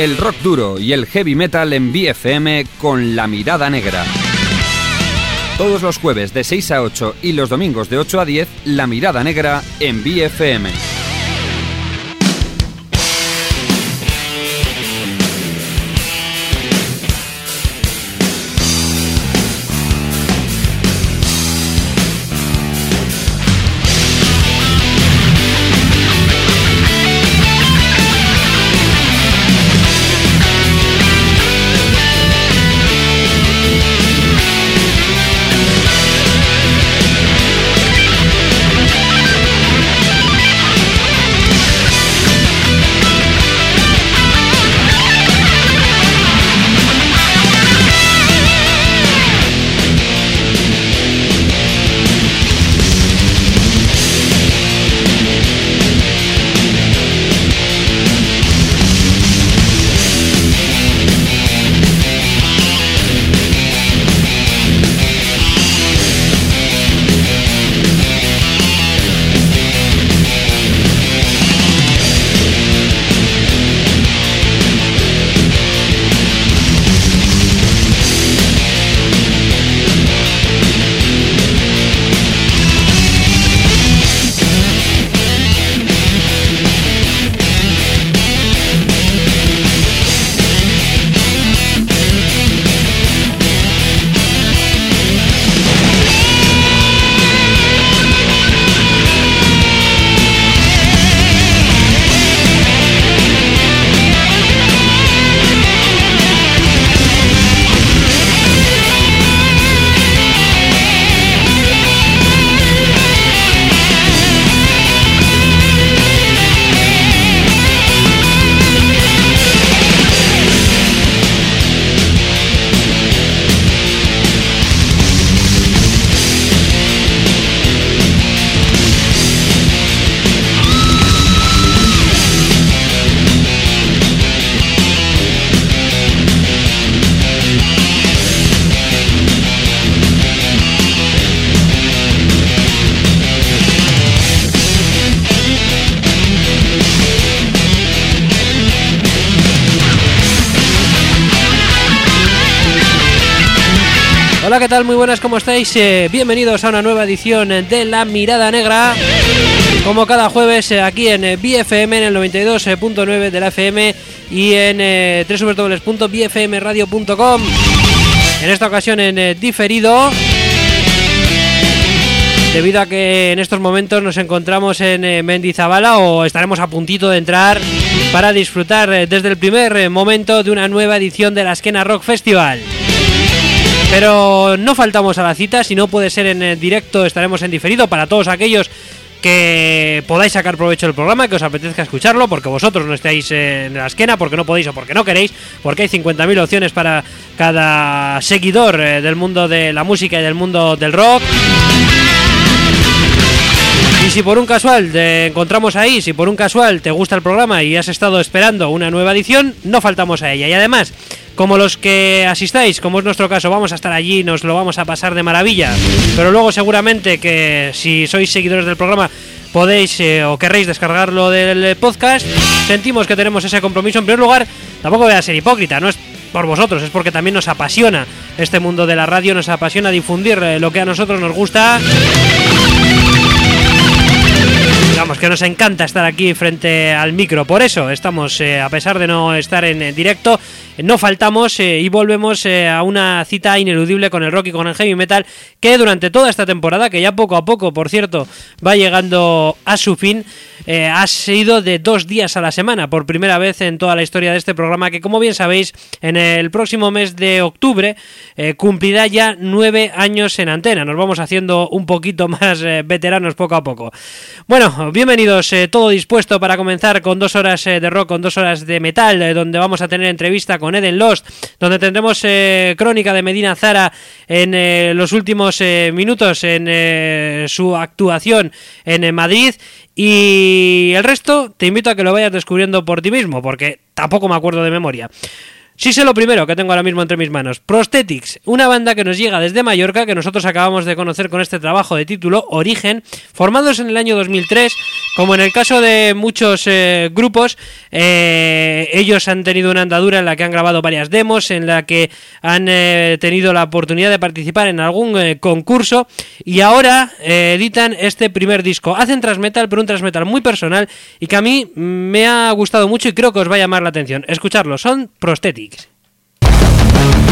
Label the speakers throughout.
Speaker 1: el rock duro y el heavy metal en BFM con La Mirada Negra. Todos los jueves de 6 a 8 y los domingos de 8 a 10, La Mirada Negra en BFM.
Speaker 2: Muy buenas, ¿cómo estáis? Eh, bienvenidos a una nueva edición de La Mirada Negra. Como cada jueves eh, aquí en eh, BFM en el 92.9 de la FM y en www.bfmradio.com. En esta ocasión en diferido. Debido a que en estos momentos nos encontramos en Mendizabala o estaremos a puntito de entrar para disfrutar desde el primer momento de una nueva edición de la Esquena Rock Festival. Pero no faltamos a la cita, si no puede ser en directo estaremos en diferido para todos aquellos que podáis sacar provecho del programa, que os apetezca escucharlo, porque vosotros no estáis en la esquena, porque no podéis o porque no queréis, porque hay 50.000 opciones para cada seguidor eh, del mundo de la música y del mundo del rock. Si por un casual te encontramos ahí, si por un casual te gusta el programa y has estado esperando una nueva edición, no faltamos a ella. Y además, como los que asistáis, como es nuestro caso, vamos a estar allí, nos lo vamos a pasar de maravilla. Pero luego seguramente que si sois seguidores del programa podéis eh, o querréis descargarlo del podcast. Sentimos que tenemos ese compromiso. En primer lugar, tampoco voy a ser hipócrita, no es por vosotros, es porque también nos apasiona este mundo de la radio, nos apasiona difundir eh, lo que a nosotros nos gusta. Digamos que nos encanta estar aquí frente al micro, por eso estamos, eh, a pesar de no estar en directo, no faltamos eh, y volvemos eh, a una cita ineludible con el rock y con el heavy metal que durante toda esta temporada, que ya poco a poco, por cierto, va llegando a su fin, eh, ha sido de dos días a la semana, por primera vez en toda la historia de este programa, que como bien sabéis, en el próximo mes de octubre cumplirá ya nueve años en antena. Nos vamos haciendo un poquito más veteranos poco a poco. Bueno, bienvenidos, todo dispuesto para comenzar con dos horas de rock, con dos horas de metal, donde vamos a tener entrevista con Eden Lost, donde tendremos eh, crónica de Medina Zara en eh, los últimos eh, minutos en su actuación en Madrid. Y el resto te invito a que lo vayas descubriendo por ti mismo, porque tampoco me acuerdo de memoria.
Speaker 3: Sí sé lo primero que tengo ahora mismo entre mis manos. Prosthetics, una banda que nos llega desde Mallorca, que nosotros acabamos de conocer con este trabajo de título, Origen, formados en el año 2003, como en el caso de muchos eh, grupos, eh, ellos han tenido una andadura en la que han grabado varias demos, en la que han eh, tenido la oportunidad de participar en algún concurso y ahora editan este primer disco. Hacen transmetal, pero un transmetal muy personal y que a mí me ha gustado mucho y creo que os va a llamar la atención. Escucharlo, son Prosthetics. Ahí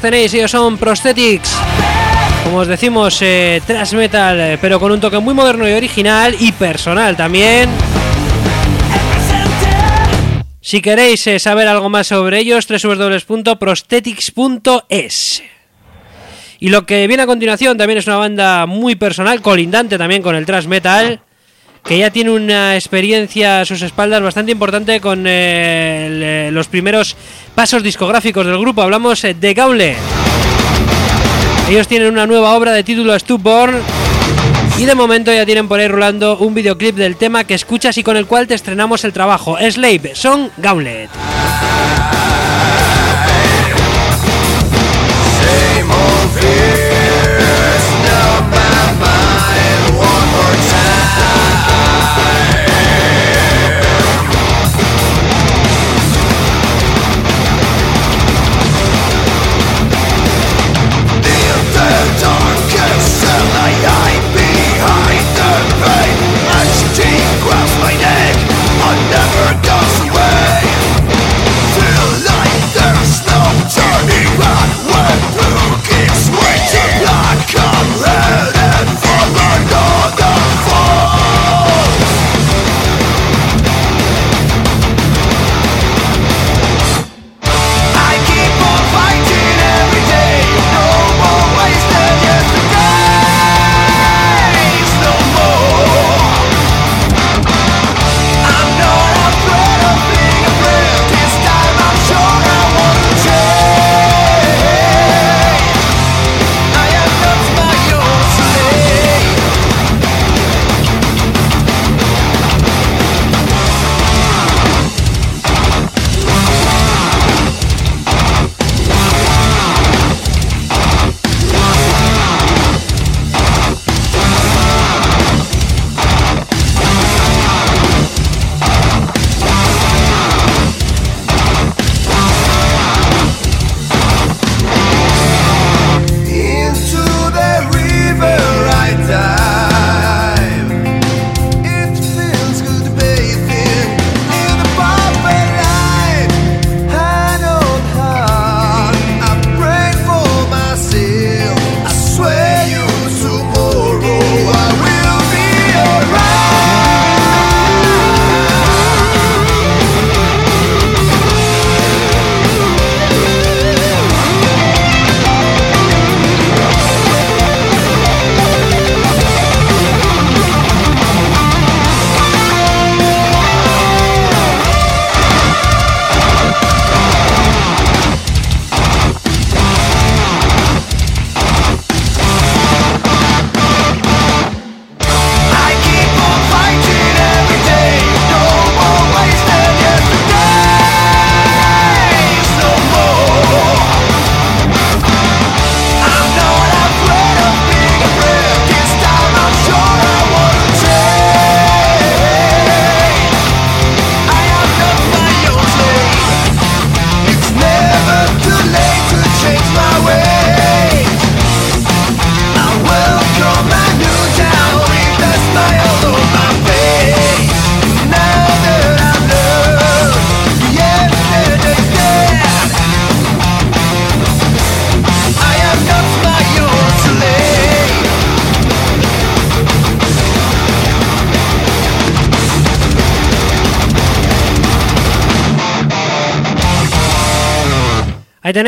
Speaker 3: tenéis, ellos son Prosthetics. Como os decimos, eh, thrash metal, eh, pero con un toque muy moderno y original y personal también. Si queréis eh, saber algo más sobre ellos, www.prosthetics.es. Y lo que viene a continuación también es una banda muy personal, colindante también con el thrash metal que ya tiene una experiencia a sus espaldas bastante importante con eh, los primeros pasos discográficos del grupo. Hablamos eh, de Gaule. Ellos tienen una nueva obra de título Stupor y de momento ya tienen por ahí rolando un videoclip del tema que escuchas y con el cual te estrenamos el trabajo. Slave, son Gauntlet.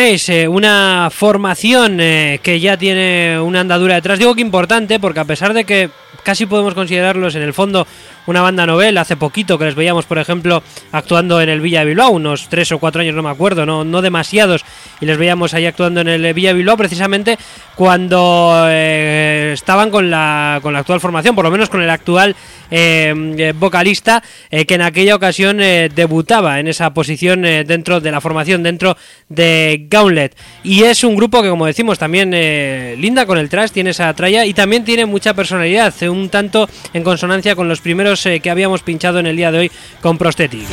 Speaker 2: Eh, una formación eh, que ya tiene una andadura detrás. Digo que importante porque a pesar de que casi podemos considerarlos en el fondo una banda novel, hace poquito que les veíamos, por ejemplo, actuando en el Villa de Bilbao, unos tres o cuatro años, no me acuerdo, no, no demasiados, y les veíamos ahí actuando en el Villa de Bilbao precisamente cuando eh, estaban con la, con la actual formación, por lo menos con el actual vocalista, que en aquella ocasión debutaba en esa posición dentro de la formación, dentro de Gauntlet. Y es un grupo que, como decimos, también eh, linda con el trash, tiene esa tralla y también tiene mucha personalidad, un tanto en consonancia con los primeros eh, que habíamos pinchado en el día de hoy con Prosthetic.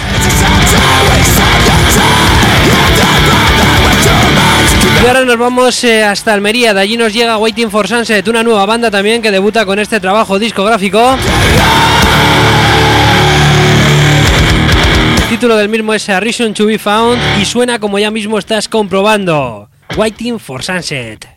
Speaker 2: Y ahora nos vamos eh, hasta Almería, de allí nos llega Waiting for Sunset, una nueva banda también que debuta con este trabajo discográfico título del mismo es A Reason to be Found y suena como ya mismo estás comprobando. Waiting for Sunset.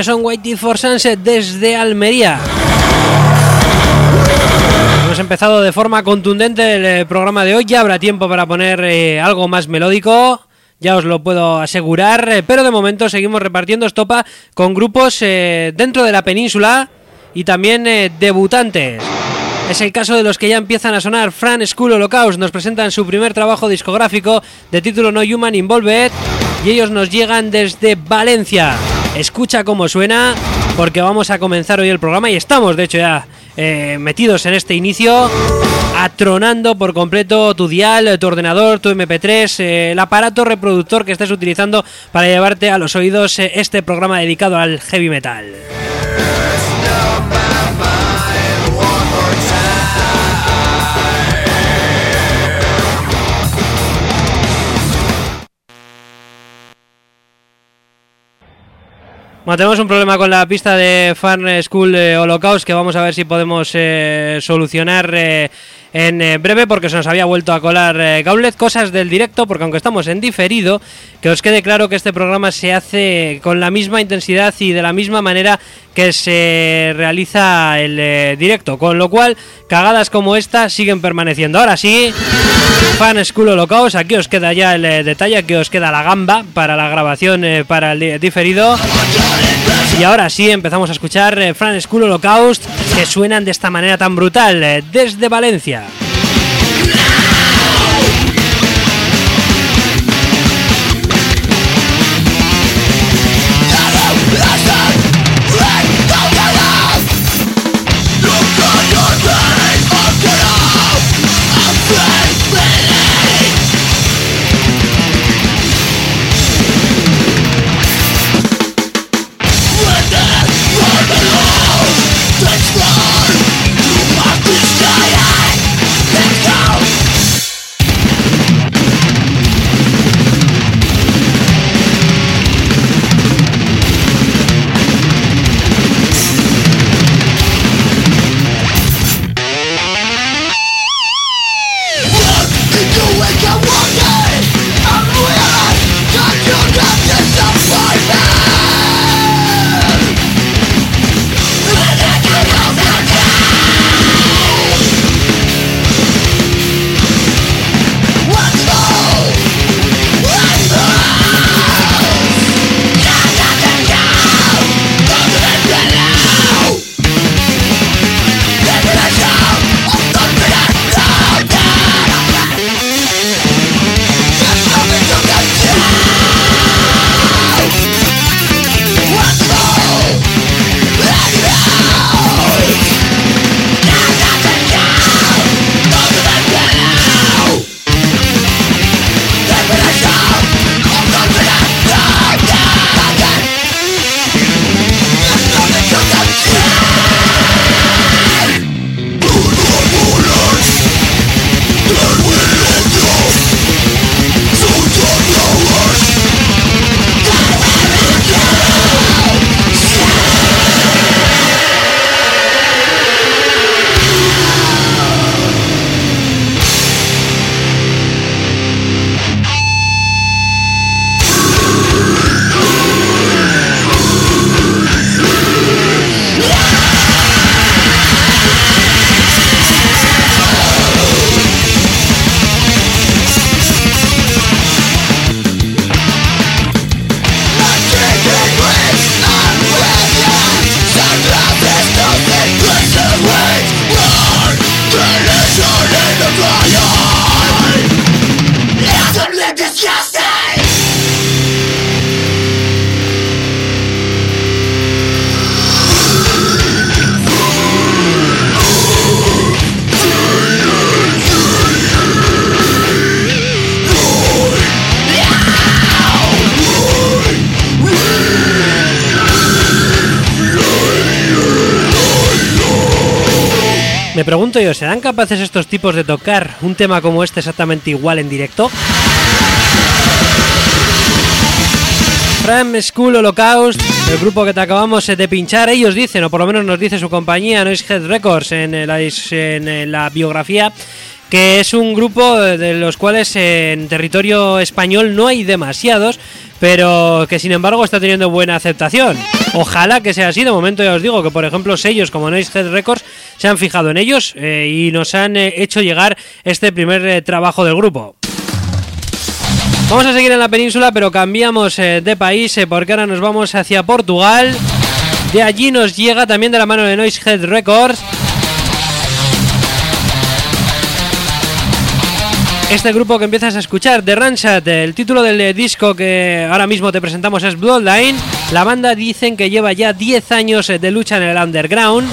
Speaker 2: Son Whitey for Sunset desde Almería. Hemos empezado de forma contundente el eh, programa de hoy. Ya habrá tiempo para poner eh, algo más melódico. Ya os lo puedo asegurar. Eh, pero de momento seguimos repartiendo estopa con grupos dentro de la península y también debutantes. Es el caso de los que ya empiezan a sonar. Fran School Holocaust nos presentan su primer trabajo discográfico de título No Human Involved y ellos nos llegan desde Valencia. Escucha cómo suena, porque vamos a comenzar hoy el programa y estamos, de hecho, ya eh, metidos en este inicio, atronando por completo tu dial, tu ordenador, tu MP3, eh, el aparato reproductor que estés utilizando para llevarte a los oídos eh, este programa dedicado al heavy metal. Bueno, tenemos un problema con la pista de Farm School Holocaust que vamos a ver si podemos eh, solucionar eh, en eh, breve porque se nos había vuelto a colar Gauntlet. Cosas del directo, porque aunque estamos en diferido, que os quede claro que este programa se hace con la misma intensidad y de la misma manera que se realiza el directo. Con lo cual, cagadas como esta siguen permaneciendo. Ahora sí, Fan School Holocaust, aquí os queda ya el detalle, aquí os queda la gamba para la grabación para el diferido. Y ahora sí empezamos a escuchar eh, Fran School Holocaust que suenan de esta manera tan brutal eh, desde Valencia. Capaces estos tipos de tocar un tema como este exactamente igual en directo? Prime School Holocaust, el grupo que te acabamos de pinchar, ellos dicen, o por lo menos nos dice su compañía, Head Records, en la, en la biografía, que es un grupo de los cuales en territorio español no hay demasiados, pero que sin embargo está teniendo buena aceptación. Ojalá que sea así. De momento ya os digo que, por ejemplo, sellos como Head Records se han fijado en ellos eh, y nos han eh, hecho llegar este primer eh, trabajo del grupo. Vamos a seguir en la península, pero cambiamos de país porque ahora nos vamos hacia Portugal. De allí nos llega también de la mano de Head Records Este grupo que empiezas a escuchar, The Ransat, el título del disco que ahora mismo te presentamos es Bloodline. La banda dicen que lleva ya 10 años eh, de lucha en el underground.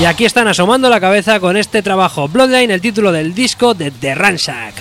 Speaker 2: Y aquí están asomando la cabeza con este trabajo, Bloodline, el título del disco de The Ransack.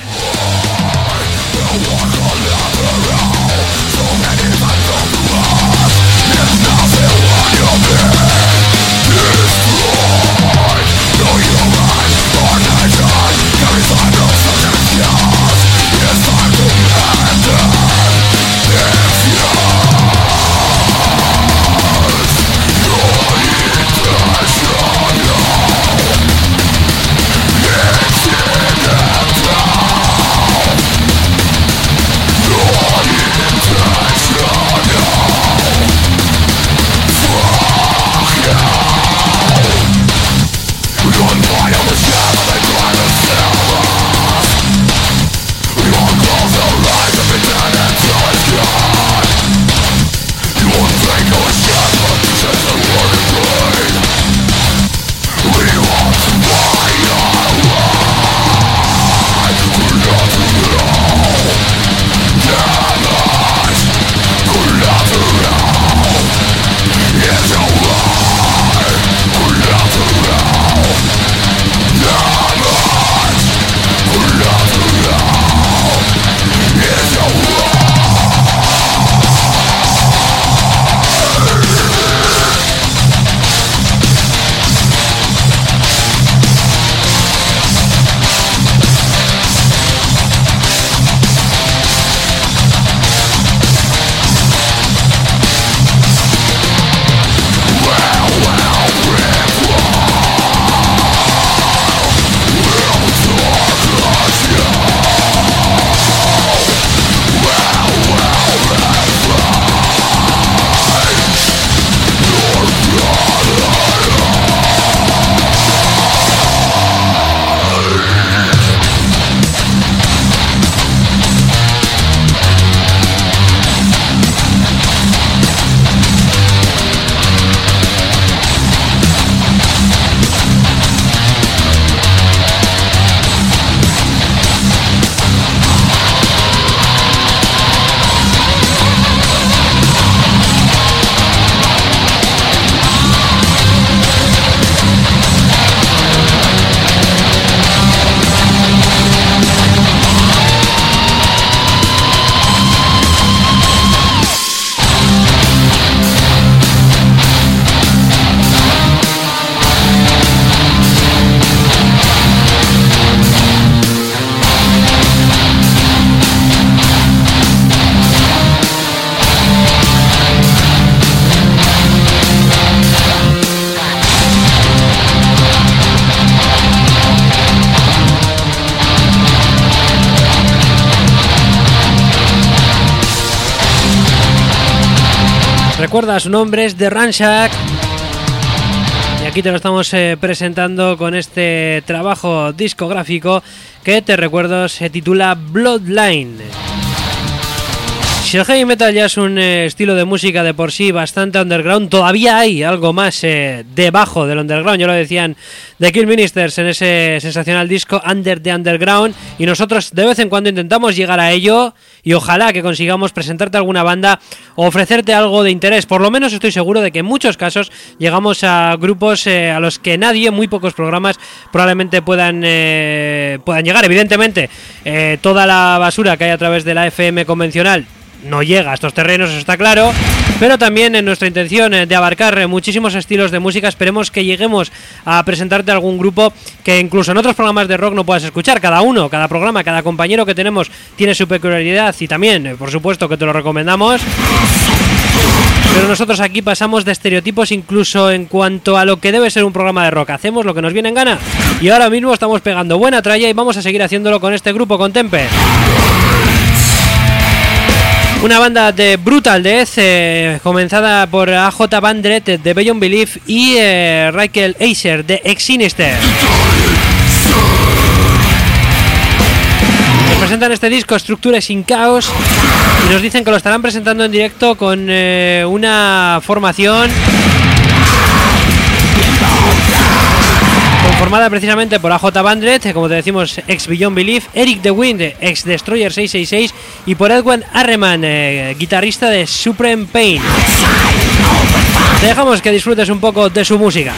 Speaker 2: Recuerda su nombre es The Ranchak. Y aquí te lo estamos eh, presentando con este trabajo discográfico que te recuerdo se titula Bloodline. Si el heavy metal ya es un eh, estilo de música de por sí bastante underground, todavía hay algo más eh, debajo del underground. Ya lo decían The Kill Ministers en ese sensacional disco Under the Underground. Y nosotros de vez en cuando intentamos llegar a ello. Y ojalá que consigamos presentarte alguna banda o ofrecerte algo de interés. Por lo menos estoy seguro de que en muchos casos llegamos a grupos eh, a los que nadie, muy pocos programas, probablemente puedan, puedan llegar. Evidentemente, toda la basura que hay a través de la FM convencional no llega a estos terrenos, eso está claro, pero también en nuestra intención eh, de abarcar eh, muchísimos estilos de música, esperemos que lleguemos a presentarte algún grupo que incluso en otros programas de rock no puedas escuchar. Cada uno, cada programa, cada compañero que tenemos tiene su peculiaridad y también, eh, por supuesto, que te lo recomendamos. Pero nosotros aquí pasamos de estereotipos incluso en cuanto a lo que debe ser un programa de rock. Hacemos lo que nos viene en gana. Y ahora mismo estamos pegando buena tralla y vamos a seguir haciéndolo con este grupo, con Tempe. Una banda de Brutal Death, eh, comenzada por AJ Bandret de Beyond Belief y eh, Acer de Ex Sinister. Nos presentan este disco Estructuras sin Caos y nos dicen que lo estarán presentando en directo con eh, una formación conformada precisamente por AJ Bandret, como te decimos, ex Beyond Belief, Eric The Wind, ex Destroyer 666 y por Edwin Arreman, eh, guitarrista de Supreme Pain. Te dejamos que disfrutes un poco de su música.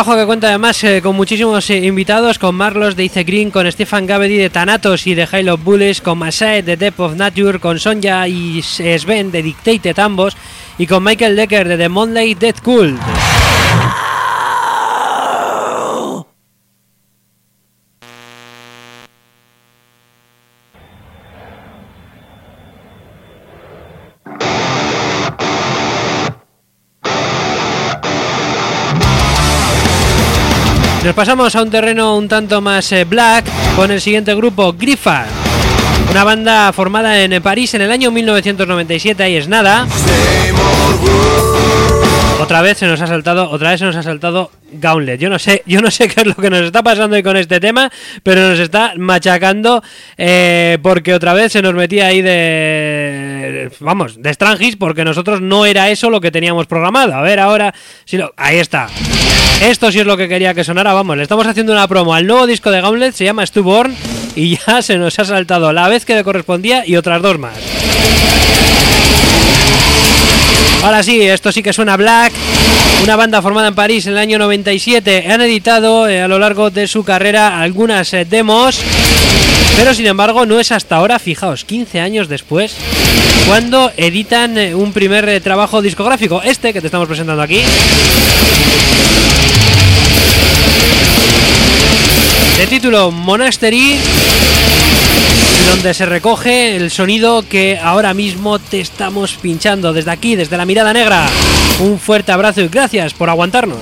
Speaker 2: Trabajo que cuenta además eh, con muchísimos eh, invitados, con Marlos de Ice Green, con Stefan Gavedi de Thanatos y de Halo Bullies, con Masai de Depth of Nature, con Sonja y Sven de Dictated ambos, y con Michael Decker de The Monday Death Cult. Nos pasamos a un terreno un tanto más eh, black con el siguiente grupo, Griffith. Una banda formada en París en el año 1997, ahí es nada. Otra vez se nos ha saltado, otra vez se nos ha saltado Gauntlet. Yo no sé, yo no sé qué es lo que nos está pasando con este tema, pero nos está machacando eh, porque otra vez se nos metía ahí de, vamos, de Strangis porque nosotros no era eso lo que teníamos programado. A ver ahora, si lo, ahí está. Esto sí es lo que quería que sonara. Vamos, le estamos haciendo una promo al nuevo disco de Gauntlet, se llama Stubborn y ya se nos ha saltado la vez que le correspondía y otras dos más. Ahora sí, esto sí que suena Black, una banda formada en París en el año 97. Han editado eh, a lo largo de su carrera algunas eh, demos, pero sin embargo no es hasta ahora, fijaos, 15 años después, cuando editan eh, un primer trabajo discográfico, este que te estamos presentando aquí. De título Monastery donde se recoge el sonido que ahora mismo te estamos pinchando desde aquí, desde la mirada negra. Un fuerte abrazo y gracias por aguantarnos.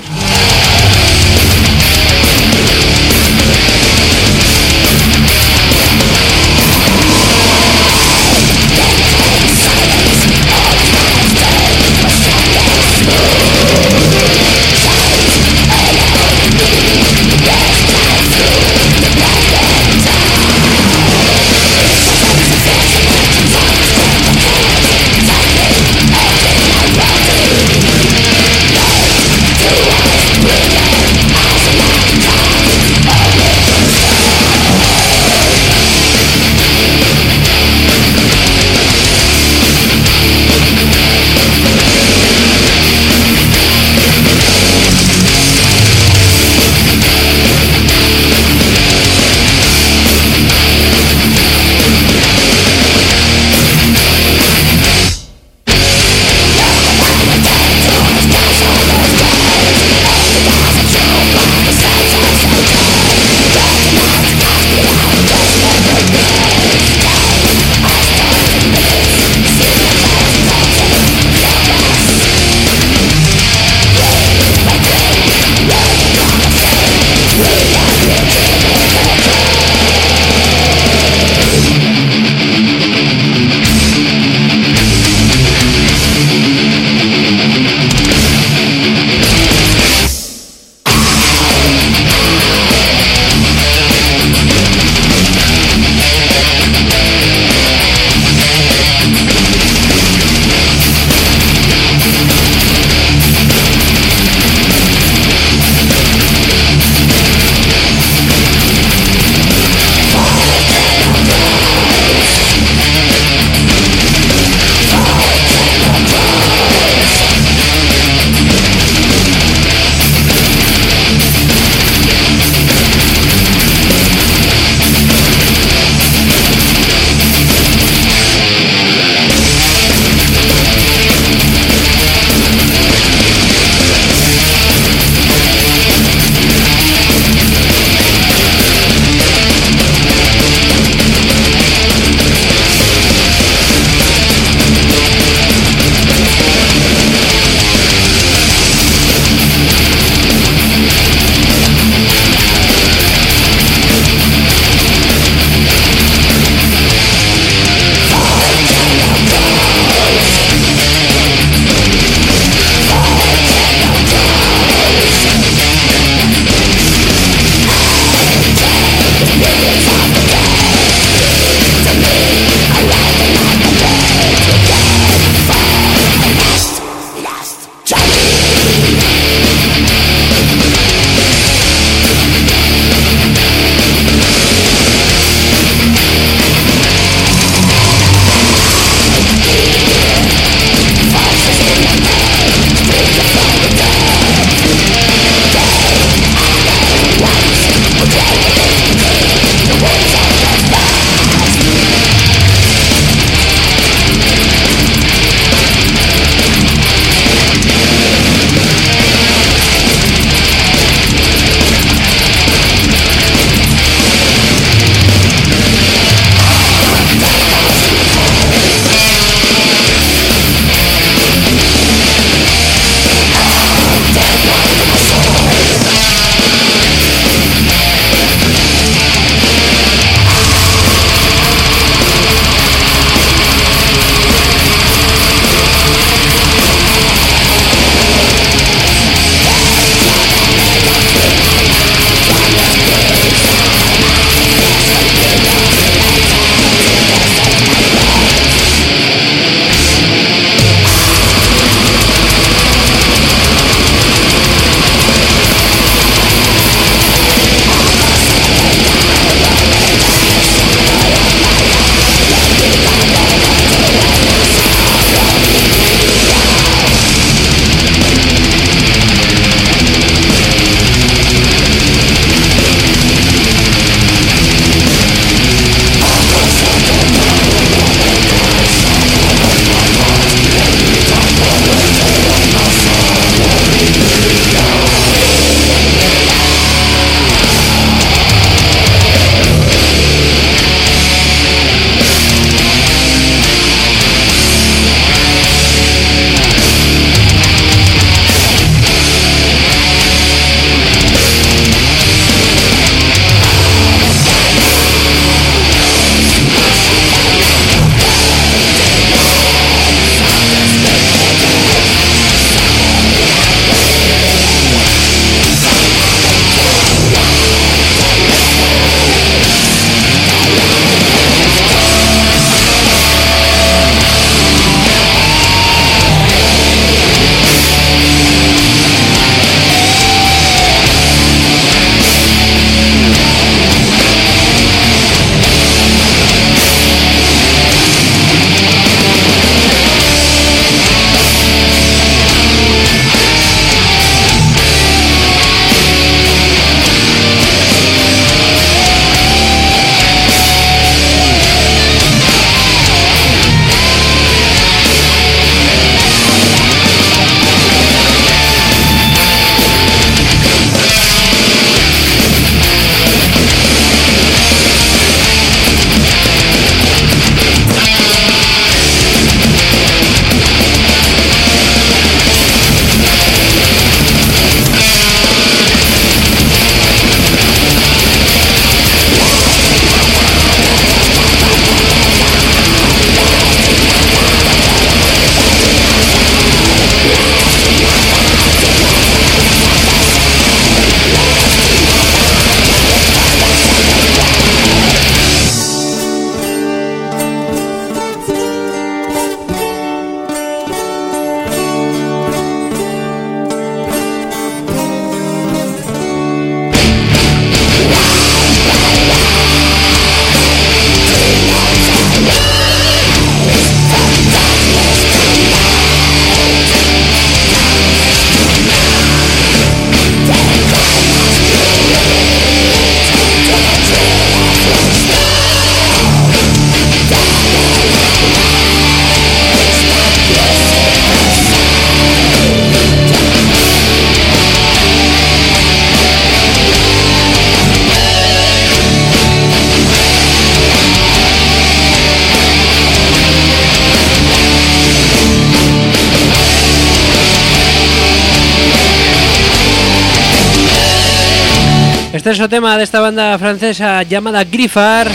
Speaker 2: Extenso tema de esta banda francesa llamada Griffar.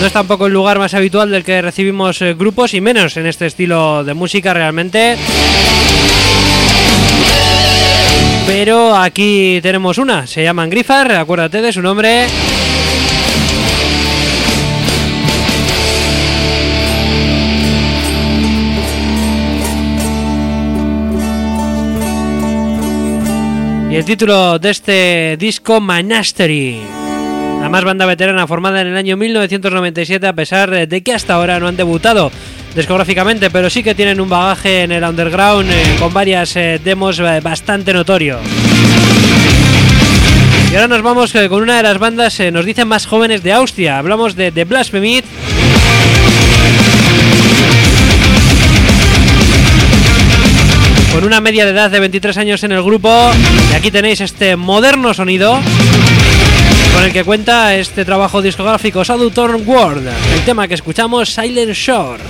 Speaker 2: No es tampoco el lugar más habitual del que recibimos eh, grupos y menos en este estilo de música realmente. Pero aquí tenemos una, se llaman Griffar, acuérdate de su nombre. Y el título de este disco, Monastery. La más banda veterana formada en el año 1997 a pesar de que hasta ahora no han debutado discográficamente, pero sí que tienen un bagaje en el underground eh, con varias eh, demos eh, bastante notorio. Y ahora nos vamos con una de las bandas, nos dicen más jóvenes de Austria. Hablamos de The Blasphemy. Con una media de edad de 23 años en el grupo. Y aquí tenéis este moderno sonido con el que cuenta este trabajo discográfico Southern World. El tema que escuchamos, Silent Shore.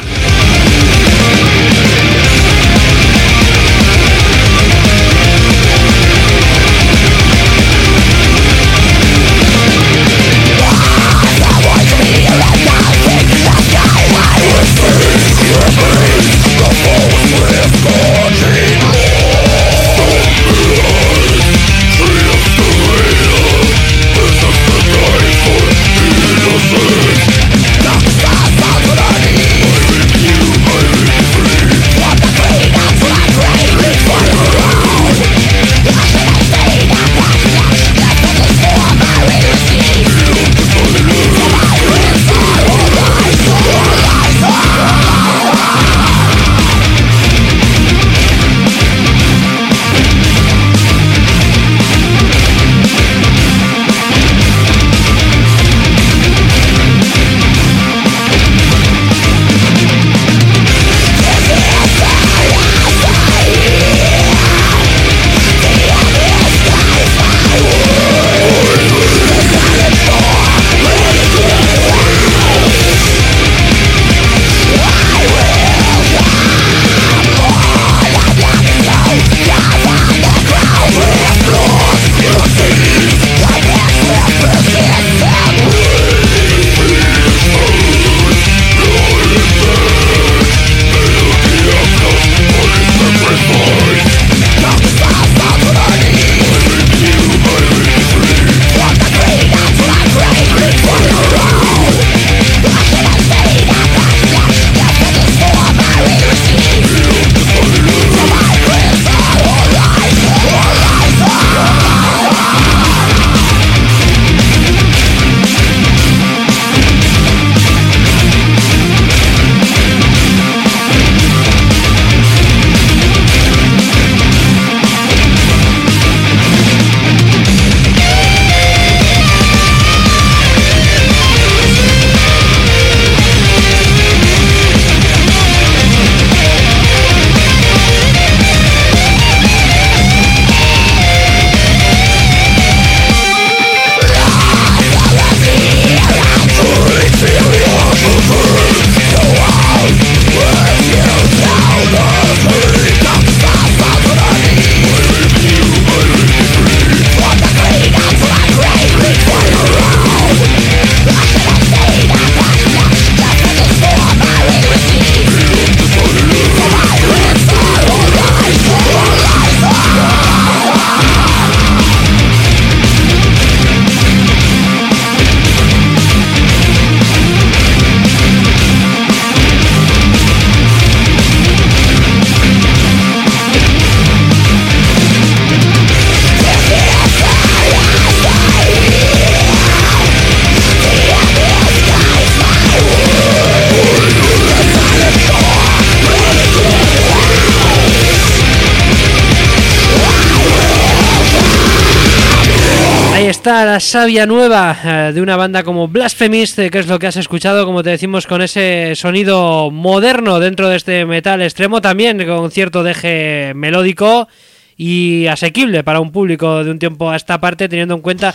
Speaker 2: La savia nueva eh, de una banda como Blasphemist, que es lo que has escuchado, como te decimos, con ese sonido moderno dentro de este metal extremo, también con cierto deje melódico y asequible para un público de un tiempo a esta parte, teniendo en cuenta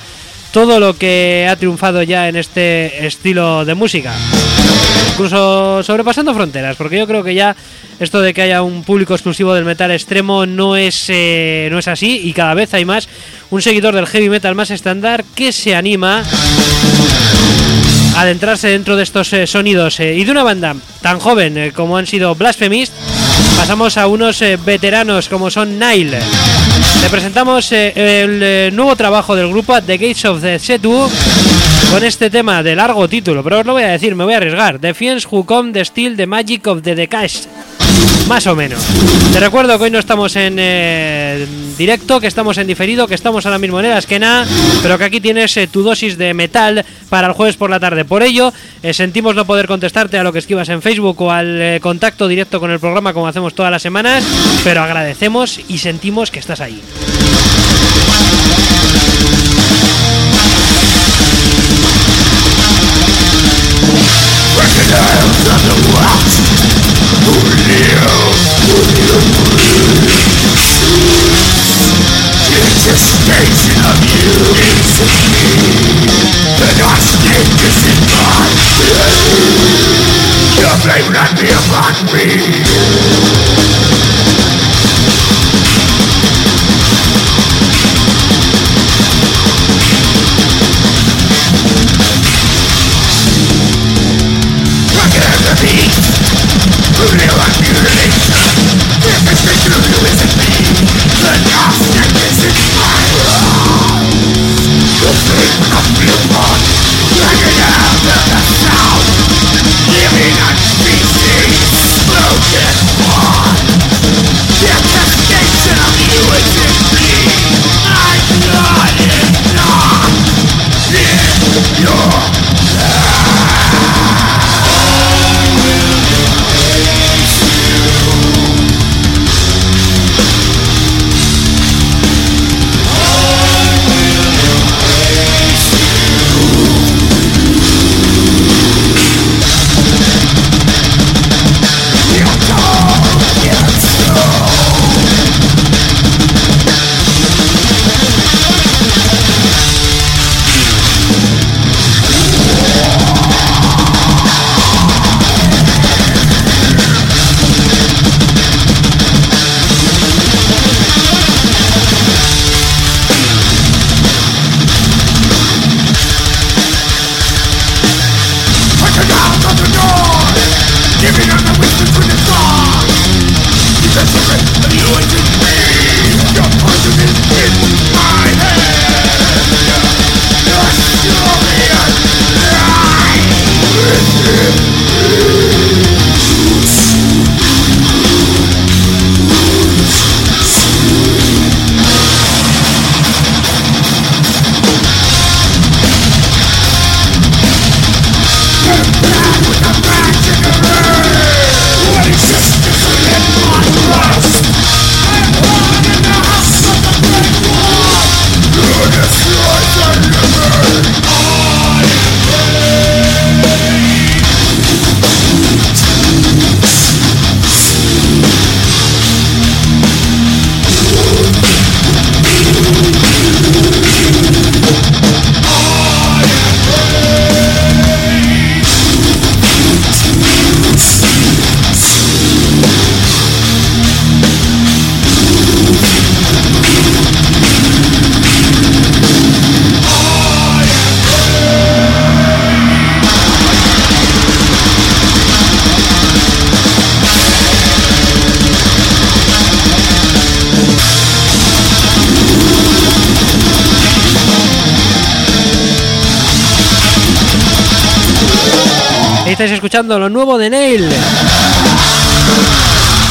Speaker 2: todo lo que ha triunfado ya en este estilo de música. Incluso sobrepasando fronteras, porque yo creo que ya esto de que haya un público exclusivo del metal extremo no es, eh, no es así y cada vez hay más un seguidor del heavy metal más estándar que se anima a adentrarse dentro de estos eh, sonidos eh, y de una banda tan joven como han sido Blasphemist pasamos a unos veteranos como son Nile le presentamos el nuevo trabajo del grupo The Gates of the Setu con este tema de largo título, pero os lo voy a decir, me voy a arriesgar. Defiance Who Come the Steel, The Magic of the Decay. Más o menos. Te recuerdo que hoy no estamos en eh, directo, que estamos en diferido, que estamos ahora mismo en el esquena, pero que aquí tienes eh, tu dosis de metal para el jueves por la tarde. Por ello, eh, sentimos no poder contestarte a lo que escribas en Facebook o al contacto directo con el programa como hacemos todas las semanas, pero agradecemos y sentimos que estás ahí. Manifestation of you is me. And I Look at estáis escuchando lo nuevo de Nail.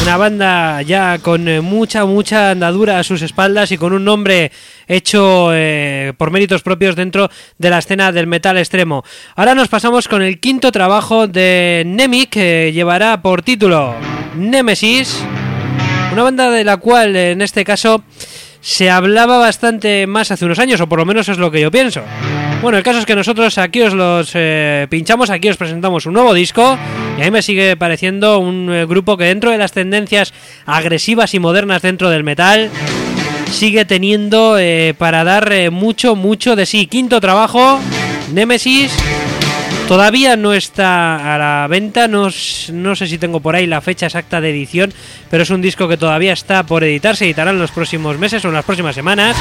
Speaker 2: Una banda ya con eh, mucha, mucha andadura a sus espaldas y con un nombre hecho eh, por méritos propios dentro de la escena del metal extremo. Ahora nos pasamos con el quinto trabajo de Nemi que llevará por título Nemesis. Una banda de la cual en este caso se hablaba bastante más hace unos años, o por lo menos es lo que yo pienso. Bueno, el caso es que nosotros aquí os los eh, pinchamos, aquí os presentamos un nuevo disco y a mí me sigue pareciendo un eh, grupo que dentro de las tendencias agresivas y modernas dentro del metal sigue teniendo eh, para dar mucho, mucho de sí. Quinto trabajo, Nemesis. Todavía no está a la venta, no, no, sé si tengo por ahí la fecha exacta de edición, pero es un disco que todavía está por editar, se editará en los próximos meses o en las próximas semanas.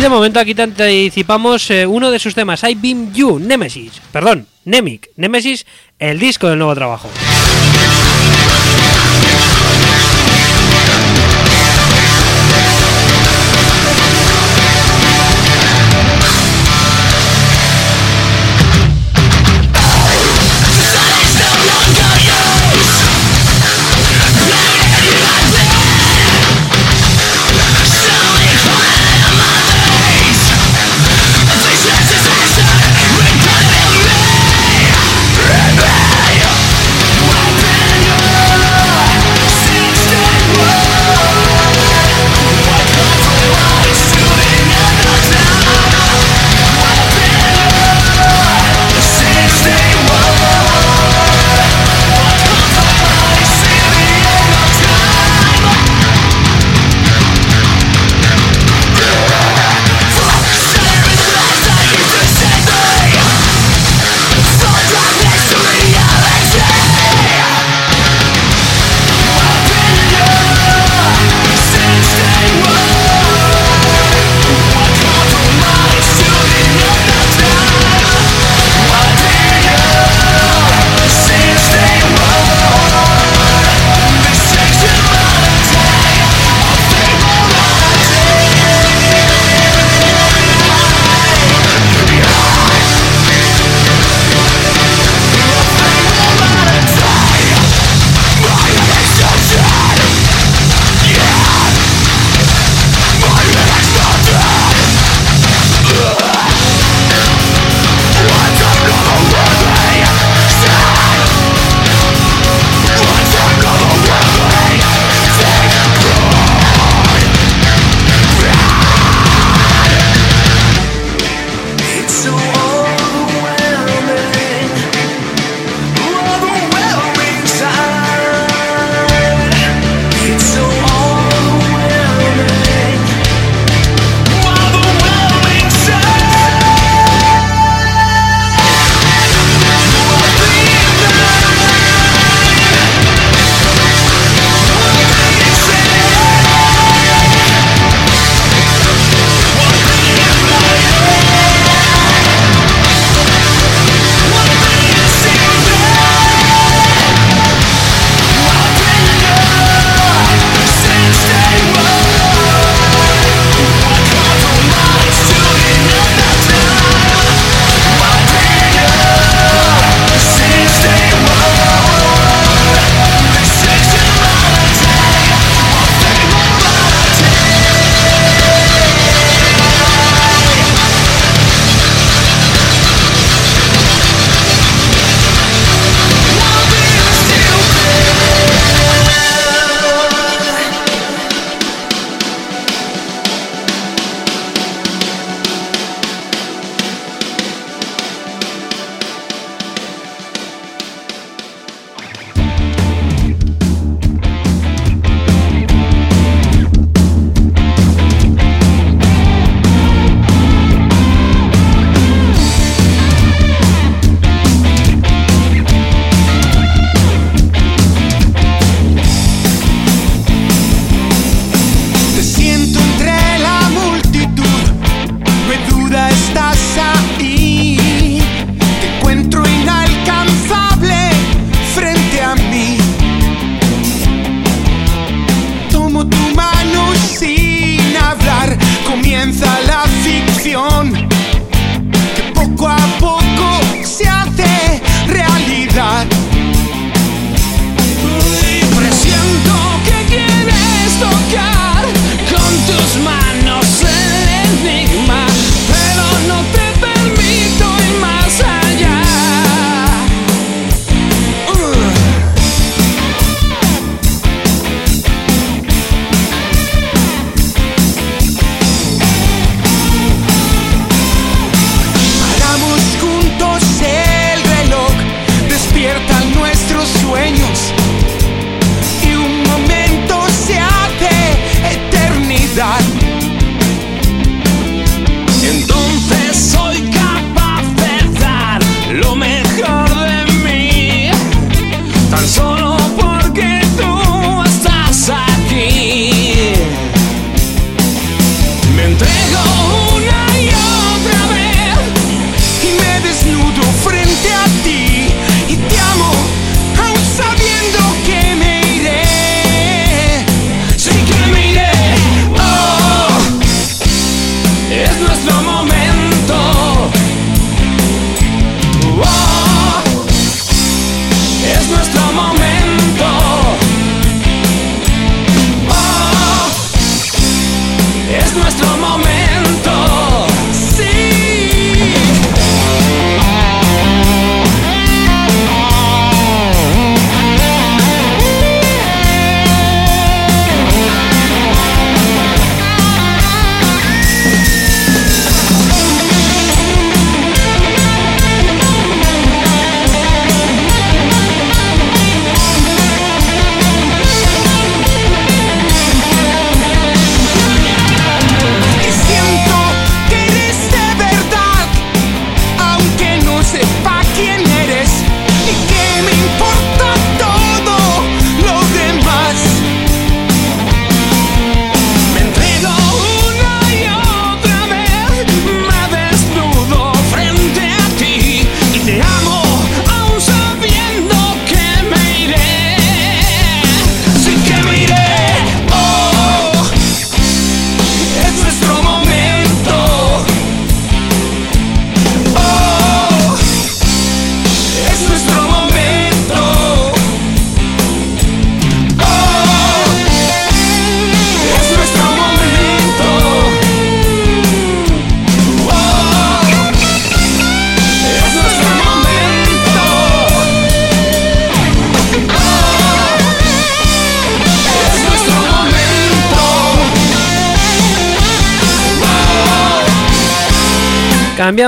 Speaker 2: De momento aquí te anticipamos eh, uno de sus temas, I Beam You, Nemesis, perdón, Nemic, Nemesis, el disco del nuevo trabajo.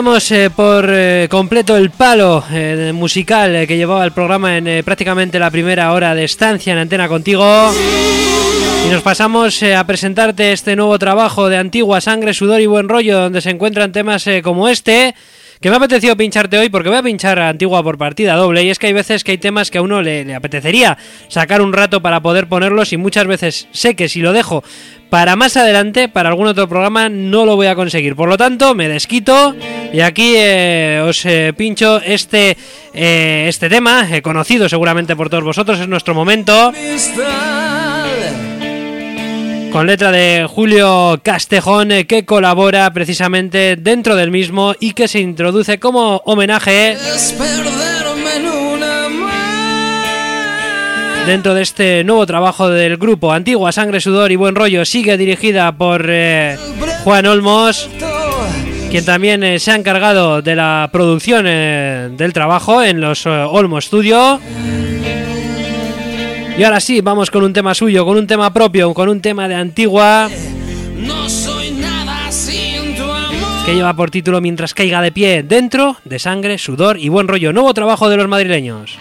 Speaker 4: Cambiamos eh, por eh, completo el palo eh, musical que llevaba el programa en prácticamente la primera hora de estancia en Antena Contigo. Y nos pasamos a presentarte este nuevo trabajo de antigua sangre, sudor y buen rollo, donde se encuentran temas como este que me ha apetecido pincharte hoy porque voy a pinchar Antigua por partida doble y es que hay veces que hay temas que a uno le, apetecería sacar un rato para poder ponerlos y muchas veces sé que si lo dejo para más adelante, para algún otro programa, no lo voy a conseguir. Por lo tanto, me desquito y aquí eh, os eh, pincho este, eh, este tema, conocido seguramente por todos vosotros, es nuestro momento con letra de Julio Castejón eh, que colabora precisamente dentro del mismo y que se introduce como homenaje dentro de este nuevo trabajo del grupo Antigua Sangre, Sudor y Buen Rollo. Sigue dirigida por eh, Juan Olmos, quien también eh, se ha encargado de la producción del trabajo en los Olmos Studio. Y ahora sí, vamos con un tema suyo, con un tema propio, con un tema de antigua. No soy nada sin tu amor. Que lleva por título Mientras caiga de pie, dentro de sangre, sudor y buen rollo. Nuevo trabajo de los madrileños.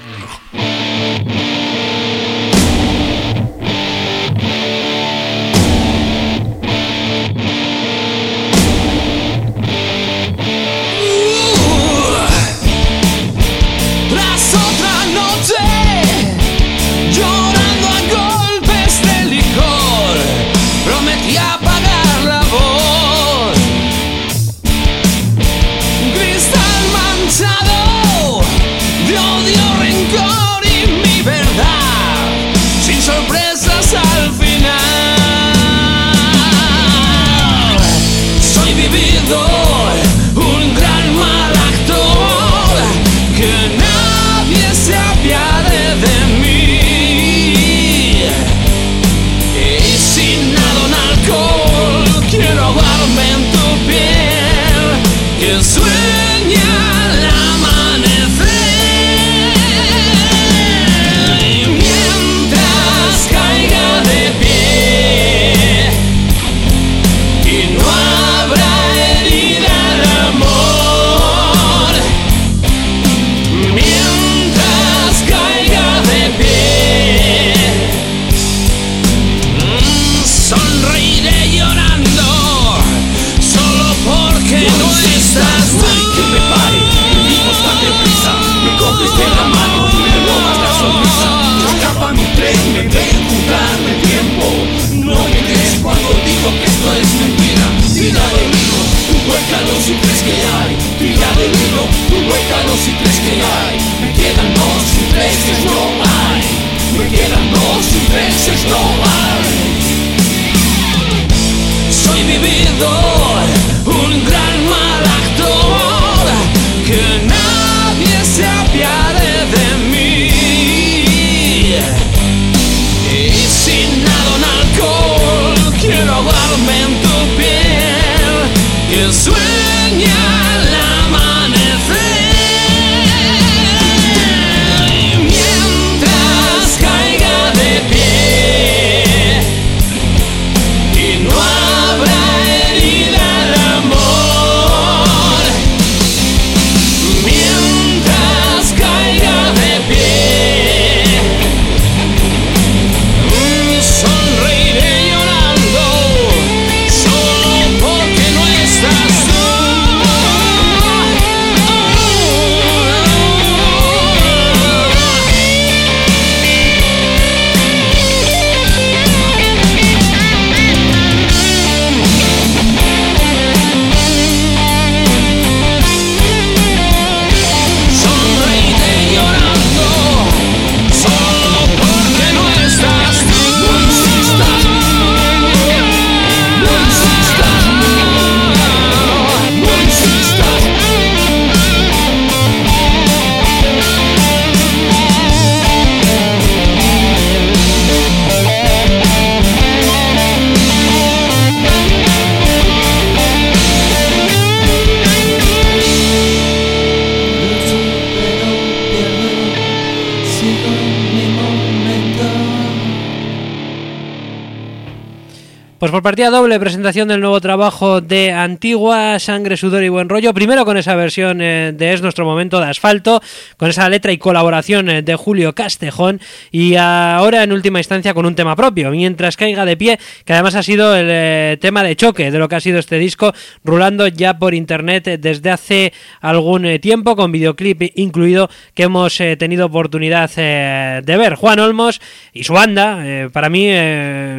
Speaker 2: Partida doble, presentación del nuevo trabajo de Antigua, Sangre, Sudor y Buen Rollo. Primero con esa versión eh, de Es Nuestro Momento de Asfalto, con esa letra y colaboración eh, de Julio Castejón. Y ahora, en última instancia, con un tema propio, Mientras Caiga de Pie, que además ha sido el eh, tema de choque de lo que ha sido este disco, rulando ya por internet desde hace algún tiempo, con videoclip incluido, que hemos tenido oportunidad de ver. Juan Olmos y su banda, para mí,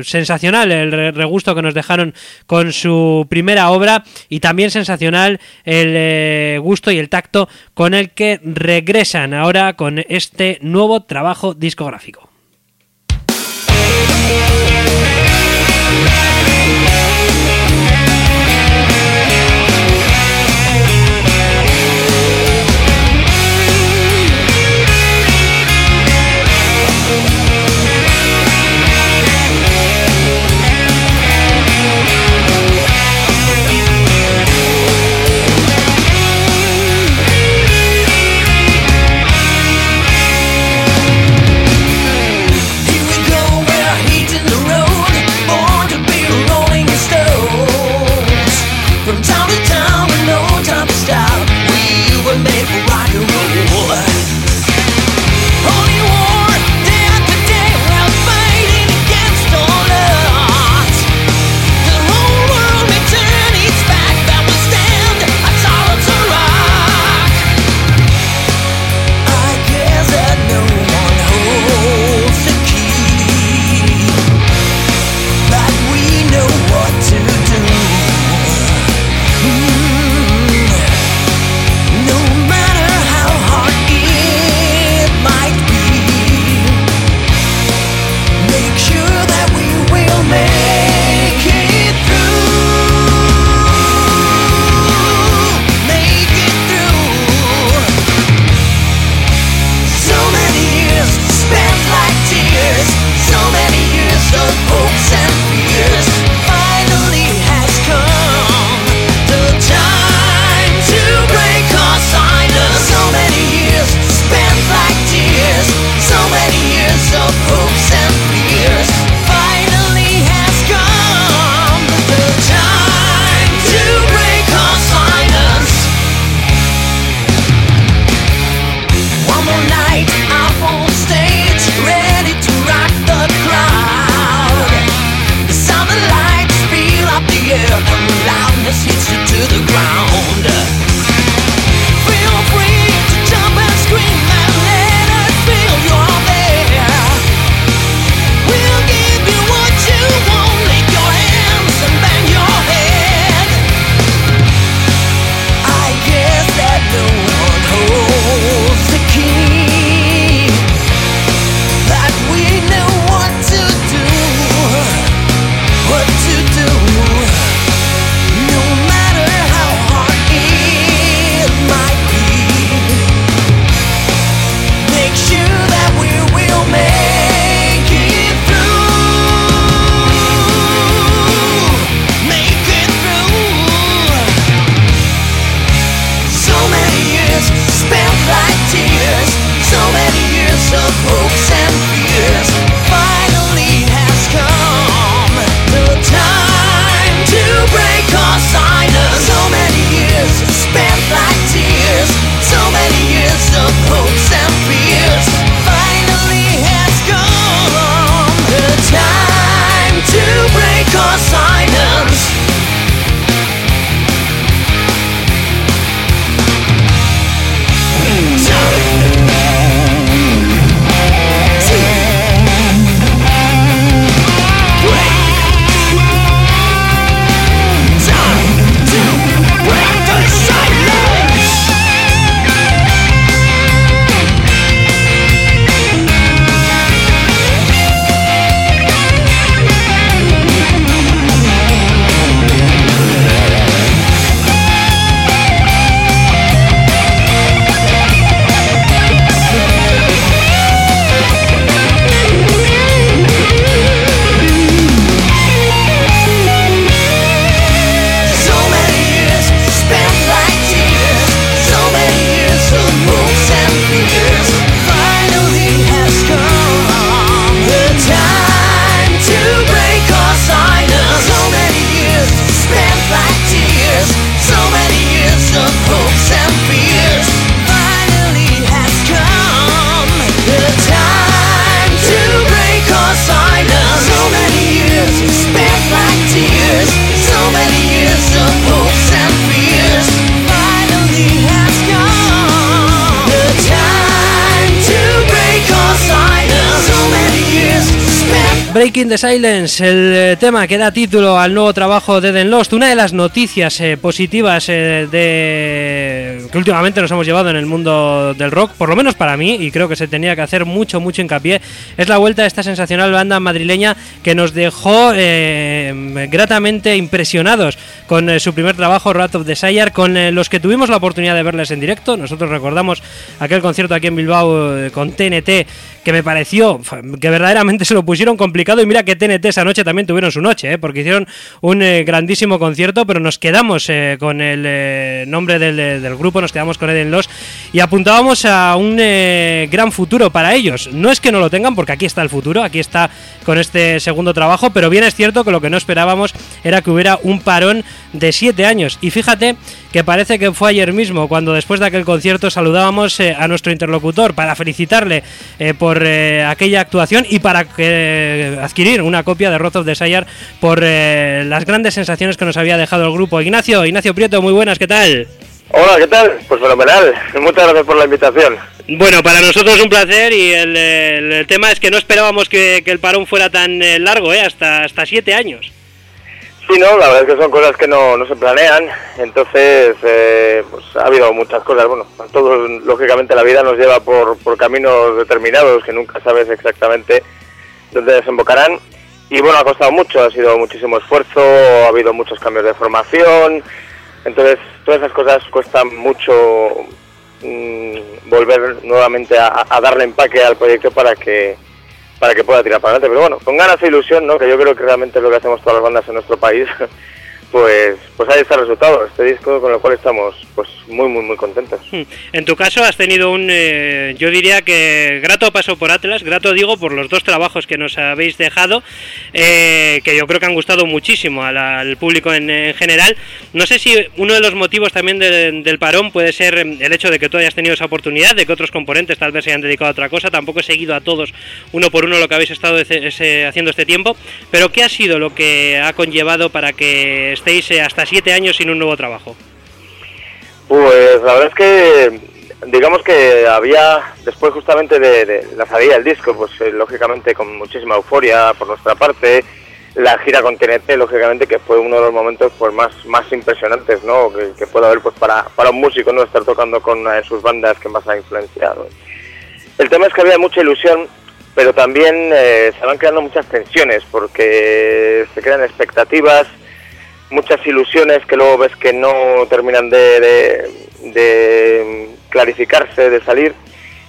Speaker 2: sensacional el regusto que nos dejaron con su primera obra y también sensacional el eh, gusto y el tacto con el que regresan ahora con este nuevo trabajo discográfico. Breaking the Silence, el eh, tema que da título al nuevo trabajo de Den Lost. Una de las noticias eh, positivas eh, de que últimamente nos hemos llevado en el mundo del rock, por lo menos para mí, y creo que se tenía que hacer mucho, mucho hincapié, es la vuelta de esta sensacional banda madrileña que nos dejó gratamente impresionados con su primer trabajo, Wrath of Desire, con los que tuvimos la oportunidad de verles en directo. Nosotros recordamos aquel concierto aquí en Bilbao con TNT que me pareció que verdaderamente se lo pusieron complicado y mira que TNT esa noche también tuvieron su noche, ¿eh? porque hicieron un eh, grandísimo concierto, pero nos quedamos eh, con el nombre del, del, grupo, nos quedamos con Eden Loss y apuntábamos a un gran futuro para ellos. No es que no lo tengan, porque aquí está el futuro, aquí está con este segundo trabajo, pero bien es cierto que lo que no esperábamos era que hubiera un parón de siete años. Y fíjate que parece que fue ayer mismo, cuando después de aquel concierto saludábamos a nuestro interlocutor para felicitarle por por eh, aquella actuación y para eh, adquirir una copia de Wrath of Desire por eh, las grandes sensaciones que nos había dejado el grupo. Ignacio, Ignacio Prieto, muy buenas, ¿qué tal?
Speaker 5: Hola, ¿qué tal? Pues fenomenal. Muchas gracias por la invitación.
Speaker 2: Bueno, para nosotros es un placer y el, tema es que no esperábamos que, el parón fuera tan largo, ¿eh? hasta, hasta siete años.
Speaker 5: Sí, no, la verdad es que son cosas que no, no se planean, entonces eh, pues ha habido muchas cosas, bueno, todo lógicamente la vida nos lleva por, por caminos determinados que nunca sabes exactamente dónde desembocarán. Y bueno, ha costado mucho, ha sido muchísimo esfuerzo, ha habido muchos cambios de formación, entonces todas esas cosas cuestan mucho mm, volver nuevamente a, a darle empaque al proyecto para que para que pueda tirar para adelante. Pero bueno, con ganas e ilusión, ¿no? que yo creo que realmente es lo que hacemos todas las bandas en nuestro país, pues, pues ahí está el resultado, este disco con el cual estamos pues muy, muy, muy contentos. Hmm.
Speaker 2: En tu caso has tenido un, eh, yo diría que grato paso por Atlas, grato digo por los dos trabajos que nos habéis dejado, eh, que yo creo que han gustado muchísimo al, público en, general. No sé si uno de los motivos también del parón puede ser el hecho de que tú hayas tenido esa oportunidad, de que otros componentes tal vez se hayan dedicado a otra cosa, tampoco he seguido a todos uno por uno lo que habéis estado haciendo este tiempo, pero ¿qué ha sido lo que ha conllevado para que estéis eh, hasta siete años sin un nuevo trabajo?
Speaker 5: Pues la verdad es que digamos que había, después justamente de, la salida del disco, pues eh, lógicamente con muchísima euforia por nuestra parte, la gira con TNT, lógicamente que fue uno de los momentos pues más, más impresionantes ¿no? que, que puede haber pues para, para un músico no estar tocando con de sus bandas que más ha influenciado. El tema es que había mucha ilusión, pero también eh, se van creando muchas tensiones porque se crean expectativas, muchas ilusiones que luego ves que no terminan de, de, clarificarse, de salir.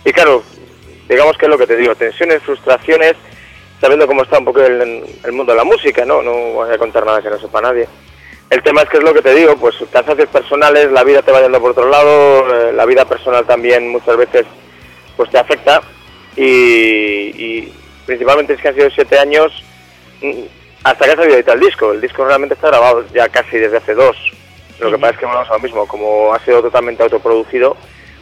Speaker 5: Y claro, digamos que es lo que te digo, tensiones, frustraciones, sabiendo cómo está un poco el, mundo de la música, ¿no? No voy a contar nada que no sepa nadie. El tema es que es lo que te digo, pues cansancios personales, la vida te va yendo por otro lado, eh, la vida personal también muchas veces pues te afecta y, y principalmente es que han sido siete años mm, hasta que ha salido el disco. El disco realmente está grabado ya casi desde hace dos. Lo que pasa es que volvemos a lo mismo, como ha sido totalmente autoproducido,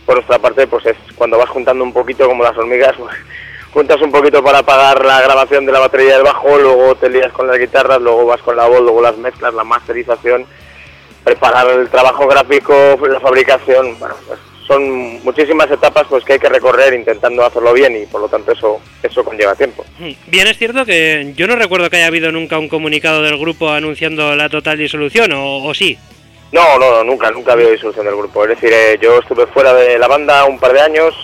Speaker 5: por nuestra parte, pues es cuando vas juntando un poquito como las hormigas, pues, juntas un poquito para pagar la grabación de la batería del bajo, luego te lías con las guitarras, luego vas con la voz, luego las mezclas, la masterización, preparar el trabajo gráfico, la fabricación, bueno, pues son muchísimas etapas pues que hay que recorrer intentando hacerlo bien y por lo tanto eso eso conlleva tiempo.
Speaker 2: Hmm. Bien es cierto que yo no recuerdo que haya habido nunca un comunicado del grupo anunciando la total disolución o, sí.
Speaker 5: No, no, nunca, nunca ha habido disolución del grupo. Es decir, eh, yo estuve fuera de la banda un par de años,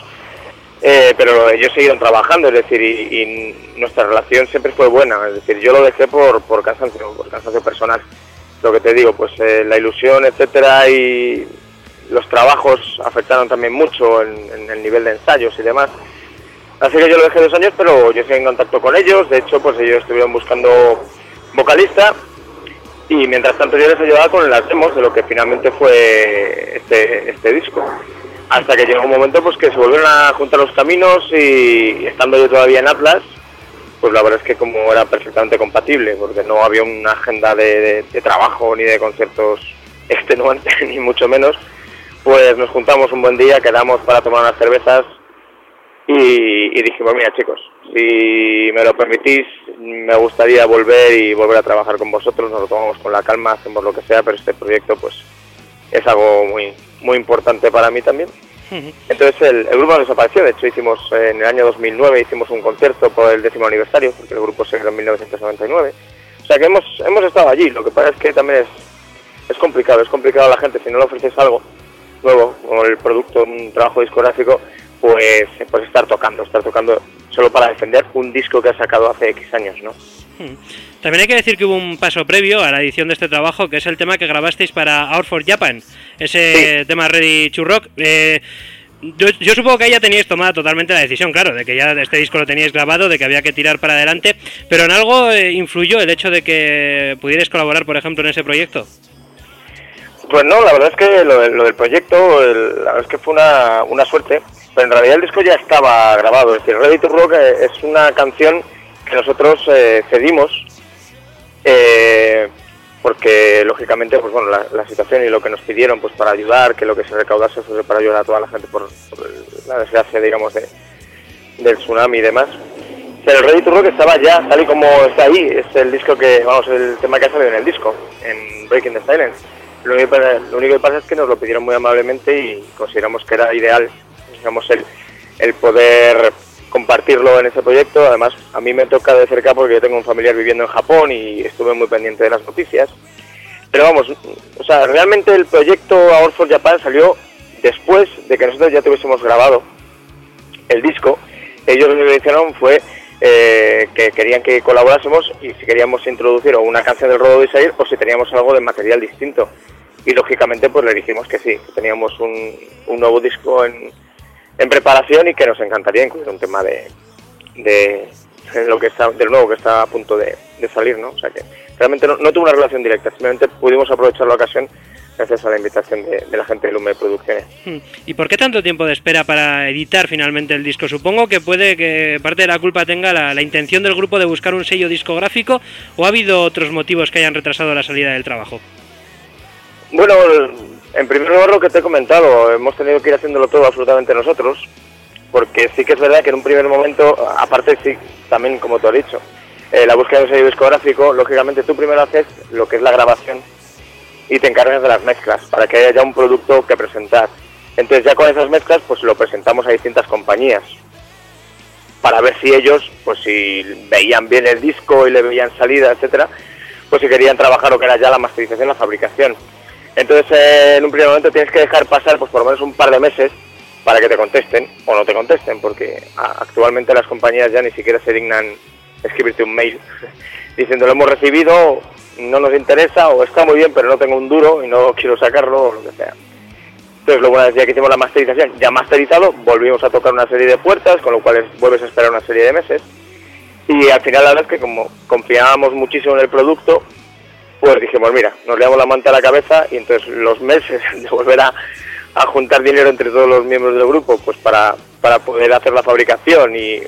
Speaker 5: eh, pero ellos siguieron trabajando, es decir, y, nuestra relación siempre fue buena. Es decir, yo lo dejé por, por cansancio, por cansancio personal. Lo que te digo, pues eh, la ilusión, etcétera, y los trabajos afectaron también mucho en, el nivel de ensayos y demás. Así que yo lo dejé dos años, pero yo estoy en contacto con ellos. De hecho, pues ellos estuvieron buscando vocalista y mientras tanto yo les ayudaba con las demos de lo que finalmente fue este, este disco. Hasta que llegó un momento pues que se volvieron a juntar los caminos y, estando yo todavía en Atlas, pues la verdad es que como era perfectamente compatible, porque no había una agenda de, de trabajo ni de conciertos extenuantes, ni mucho menos, pues nos juntamos un buen día, quedamos para tomar unas cervezas y, dijimos, mira chicos, si me lo permitís, me gustaría volver y volver a trabajar con vosotros, nos lo tomamos con la calma, hacemos lo que sea, pero este proyecto pues es algo muy, muy importante para mí también. Entonces el, grupo no desapareció, de hecho hicimos en el año 2009 hicimos un concierto por el décimo aniversario, porque el grupo se creó en 1999. O sea que hemos, hemos estado allí, lo que pasa es que también es, es complicado, es complicado a la gente si no le ofreces algo nuevo, como el producto, un trabajo discográfico, pues, pues estar tocando, estar tocando solo para defender un disco que ha sacado hace X años, ¿no?
Speaker 2: Hmm. También hay que decir que hubo un paso previo a la edición de este trabajo, que es el tema que grabasteis para Out for Japan, ese tema Ready to Rock. Eh, yo, supongo que ahí ya teníais tomada totalmente la decisión, claro, de que ya este disco lo teníais grabado, de que había que tirar para adelante, pero en algo eh, influyó el hecho de que pudierais colaborar, por ejemplo, en ese proyecto.
Speaker 5: Pues no, la verdad es que lo, del proyecto, la verdad es que fue una, una suerte, pero en realidad el disco ya estaba grabado, es decir, Ready to Rock eh, es una canción que nosotros eh, cedimos eh, porque lógicamente pues bueno la, situación y lo que nos pidieron pues para ayudar que lo que se recaudase fuese para ayudar a toda la gente por, la desgracia digamos de, del tsunami y demás. Pero Ready to Rock estaba ya tal y como está ahí es el disco que vamos el tema que ha salido en el disco en Breaking the Silence lo único, lo único que pasa es que nos lo pidieron muy amablemente y consideramos que era ideal digamos el, el poder compartirlo en ese proyecto. Además, a mí me toca de cerca porque yo tengo un familiar viviendo en Japón y estuve muy pendiente de las noticias. Pero vamos, o sea, realmente el proyecto Our for Japan salió después de que nosotros ya tuviésemos grabado el disco. Ellos lo que hicieron fue eh, que querían que colaborásemos y si queríamos introducir o una canción del Rodo de Isair o si teníamos algo de material distinto. Y lógicamente pues le dijimos que sí, que teníamos un, un nuevo disco en, en preparación y que nos encantaría incluir un tema de, de, lo que está del nuevo que está a punto de, salir, ¿no? O sea que realmente no, tuvo una relación directa, simplemente pudimos aprovechar la ocasión gracias a la invitación de, la gente de Lume Producciones.
Speaker 2: Hmm. ¿Y por qué tanto tiempo de espera para editar finalmente el disco? Supongo que puede que parte de la culpa tenga la, la, intención del grupo de buscar un sello discográfico o ha habido otros motivos que hayan retrasado la salida del trabajo.
Speaker 5: Bueno, en primer lugar, lo que te he comentado, hemos tenido que ir haciéndolo todo absolutamente nosotros, porque sí que es verdad que en un primer momento, aparte sí, también como tú has dicho, eh, la búsqueda de un sello discográfico, lógicamente tú primero haces lo que es la grabación y te encargas de las mezclas para que haya ya un producto que presentar. Entonces ya con esas mezclas pues lo presentamos a distintas compañías para ver si ellos, pues si veían bien el disco y le veían salida, etcétera, pues si querían trabajar lo que era ya la masterización, la fabricación. Entonces, eh, en un primer momento tienes que dejar pasar pues por lo menos un par de meses para que te contesten o no te contesten, porque actualmente las compañías ya ni siquiera se dignan escribirte un mail diciendo lo hemos recibido, no nos interesa o está muy bien pero no tengo un duro y no quiero sacarlo o lo que sea. Entonces, bueno es ya que hicimos la masterización, ya masterizado, volvimos a tocar una serie de puertas, con lo cual vuelves a esperar una serie de meses. Y al final la verdad es que como confiábamos muchísimo en el producto, pues dijimos, mira, nos le damos la manta a la cabeza y entonces los meses de volver a, juntar dinero entre todos los miembros del grupo, pues para, para poder hacer la fabricación y,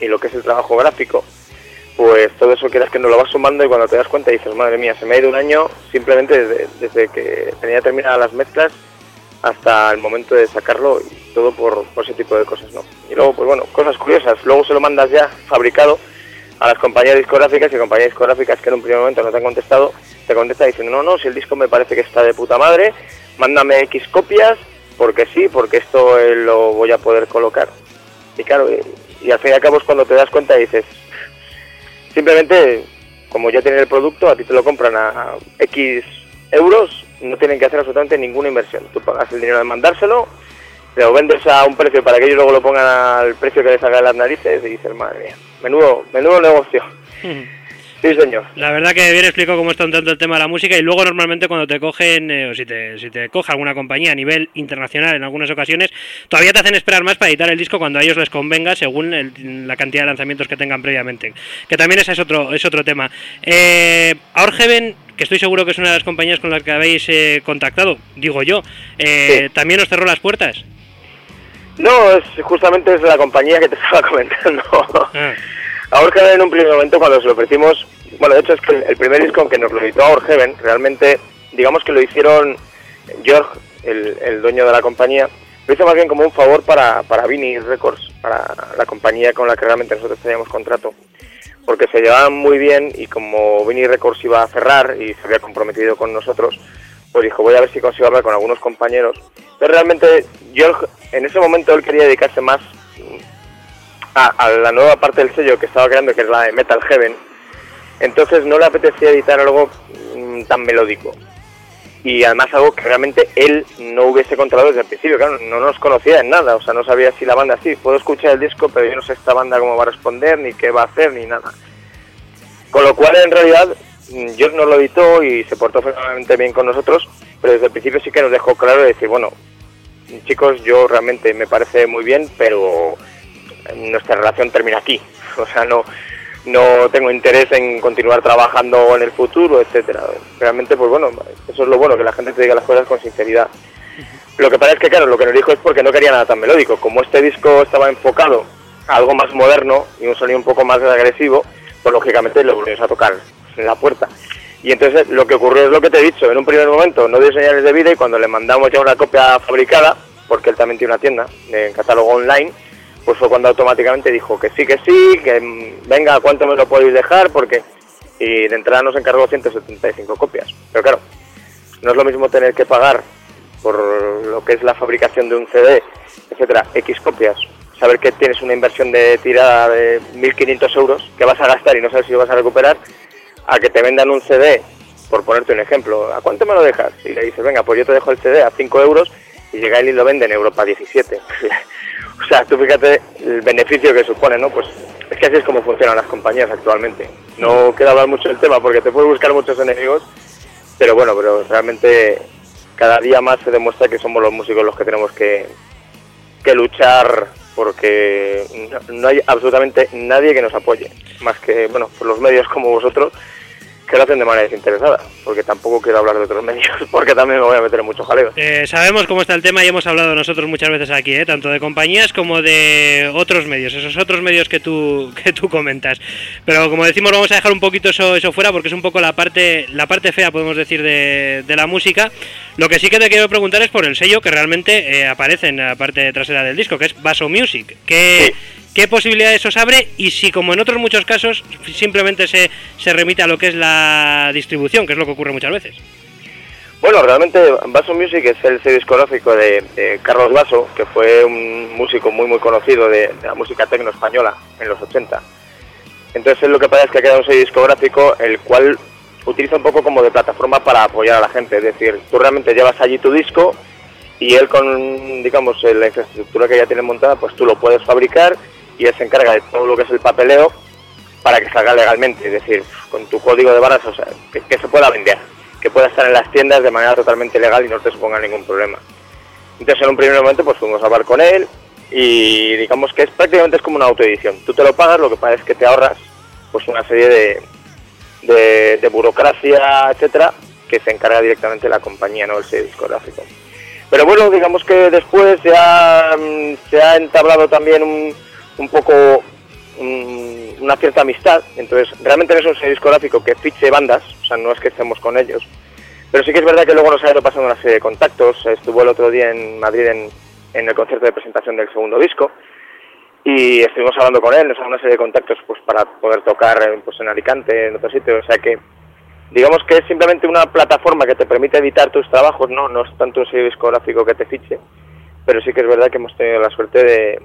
Speaker 5: y, lo que es el trabajo gráfico, pues todo eso quieras que no lo vas sumando y cuando te das cuenta dices, madre mía, se me ha ido un año simplemente desde, que tenía terminadas las mezclas hasta el momento de sacarlo y todo por, por ese tipo de cosas, ¿no? Y luego, pues bueno, cosas curiosas, luego se lo mandas ya fabricado a las compañías discográficas y compañías discográficas que en un primer momento no te han contestado, te contesta diciendo, no, no, si el disco me parece que está de puta madre, mándame X copias, porque sí, porque esto eh, lo voy a poder colocar. Y claro, y, al fin y al cabo es cuando te das cuenta y dices, simplemente, como ya tienen el producto, a ti te lo compran a X euros, no tienen que hacer absolutamente ninguna inversión. Tú pagas el dinero de mandárselo, lo vendes a un precio para que ellos luego lo pongan al precio que les haga las narices y dices, madre mía menudo, menudo negocio. Sí, señor.
Speaker 2: La verdad que bien explico cómo está un tanto el tema de la música y luego normalmente cuando te cogen, eh, o si te, si te coge alguna compañía a nivel internacional en algunas ocasiones, todavía te hacen esperar más para editar el disco cuando a ellos les convenga según la cantidad de lanzamientos que tengan previamente. Que también ese es otro, es otro tema. Eh, Orgeven, que estoy seguro que es una de las compañías con las que habéis eh, contactado, digo yo, eh, ¿también os cerró las puertas?
Speaker 5: No, es, justamente es la compañía que te estaba comentando. Ah. A Orheaven en un primer momento cuando se lo ofrecimos, bueno, de hecho es que el, primer disco que nos lo editó a Orheaven, realmente, digamos que lo hicieron George, el, dueño de la compañía, lo hizo más bien como un favor para, para Vini Records, para la compañía con la que realmente nosotros teníamos contrato, porque se llevaban muy bien y como Vini Records iba a cerrar y se había comprometido con nosotros, pues dijo, voy a ver si consigo hablar con algunos compañeros. Pero realmente George en ese momento él quería dedicarse más a, la nueva parte del sello que estaba creando, que es la de Metal Heaven. Entonces no le apetecía editar algo mm, tan melódico. Y además algo que realmente él no hubiese controlado desde el principio, claro, no nos conocía en nada, o sea, no sabía si la banda sí, puedo escuchar el disco, pero yo no sé esta banda cómo va a responder, ni qué va a hacer, ni nada. Con lo cual, en realidad, mm, yo no lo editó y se portó fenomenalmente bien con nosotros, pero desde el principio sí que nos dejó claro de decir, bueno, chicos, yo realmente me parece muy bien, pero nuestra relación termina aquí. O sea, no, no tengo interés en continuar trabajando en el futuro, etcétera. Realmente, pues bueno, eso es lo bueno, que la gente te diga las cosas con sinceridad. Lo que pasa es que, claro, lo que nos dijo es porque no quería nada tan melódico. Como este disco estaba enfocado a algo más moderno y un sonido un poco más agresivo, pues lógicamente lo volvimos a tocar en la puerta. Y entonces lo que ocurrió es lo que te he dicho, en un primer momento no dio señales de vida y cuando le mandamos ya una copia fabricada, porque él también tiene una tienda de catálogo online, pues fue cuando automáticamente dijo que sí, que sí, que mm, venga, ¿cuánto me lo podéis dejar? Porque y de entrada nos encargó 175 copias. Pero claro, no es lo mismo tener que pagar por lo que es la fabricación de un CD, etcétera, X copias, saber que tienes una inversión de tirada de 1.500 euros que vas a gastar y no sabes si lo vas a recuperar, a que te vendan un CD, por ponerte un ejemplo, ¿a cuánto me lo dejas? Y le dices, venga, pues yo te dejo el CD a 5 euros y llega él y lo vende en Europa 17. O sea, tú fíjate el beneficio que supone, ¿no? Pues es que así es como funcionan las compañías actualmente. No quiero hablar mucho del tema porque te puedes buscar muchos enemigos, pero bueno, pero realmente cada día más se demuestra que somos los músicos los que tenemos que, que luchar porque no hay absolutamente nadie que nos apoye, más que, bueno, por los medios como vosotros, que lo hacen de manera desinteresada, porque tampoco quiero hablar de otros medios, porque también me voy a meter en muchos jaleos.
Speaker 2: Eh, sabemos cómo está el tema y hemos hablado nosotros muchas veces aquí, ¿eh? tanto de compañías como de otros medios, esos otros medios que tú, que tú comentas. Pero como decimos, vamos a dejar un poquito eso, eso fuera, porque es un poco la parte, la parte fea, podemos decir, de, de la música. Lo que sí que te quiero preguntar es por el sello que realmente eh, aparece en la parte trasera del disco, que es Basso Music. que qué posibilidades os abre y si, como en otros muchos casos, simplemente se, se remite a lo que es la distribución, que es lo que ocurre muchas veces.
Speaker 5: Bueno, realmente Basso Music es el sello discográfico de, Carlos Basso, que fue un músico muy muy conocido de, la música tecno española en los 80. Entonces lo que pasa es que ha quedado un sello discográfico el cual utiliza un poco como de plataforma para apoyar a la gente, es decir, tú realmente llevas allí tu disco y él con, digamos, la infraestructura que ya tiene montada, pues tú lo puedes fabricar y él se encarga de todo lo que es el papeleo para que salga legalmente, es decir, con tu código de barras, o sea, que, se pueda vender, que pueda estar en las tiendas de manera totalmente legal y no te suponga ningún problema. Entonces en un primer momento pues fuimos a hablar con él y digamos que es prácticamente es como una autoedición. Tú te lo pagas, lo que pasa es que te ahorras pues una serie de, de, burocracia, etcétera, que se encarga directamente la compañía, no el sello discográfico. Pero bueno, digamos que después se ha, mm, se ha entablado también un, un poco una cierta amistad. Entonces, realmente no es un sello discográfico que fiche bandas, o sea, no es que estemos con ellos. Pero sí que es verdad que luego nos ha ido pasando una serie de contactos. Estuvo el otro día en Madrid en, el concierto de presentación del segundo disco y estuvimos hablando con él, nos dado una serie de contactos pues para poder tocar pues, en Alicante, en otro sitio. O sea que, digamos que es simplemente una plataforma que te permite editar tus trabajos, no, no es tanto un sello discográfico que te fiche. Pero sí que es verdad que hemos tenido la suerte de,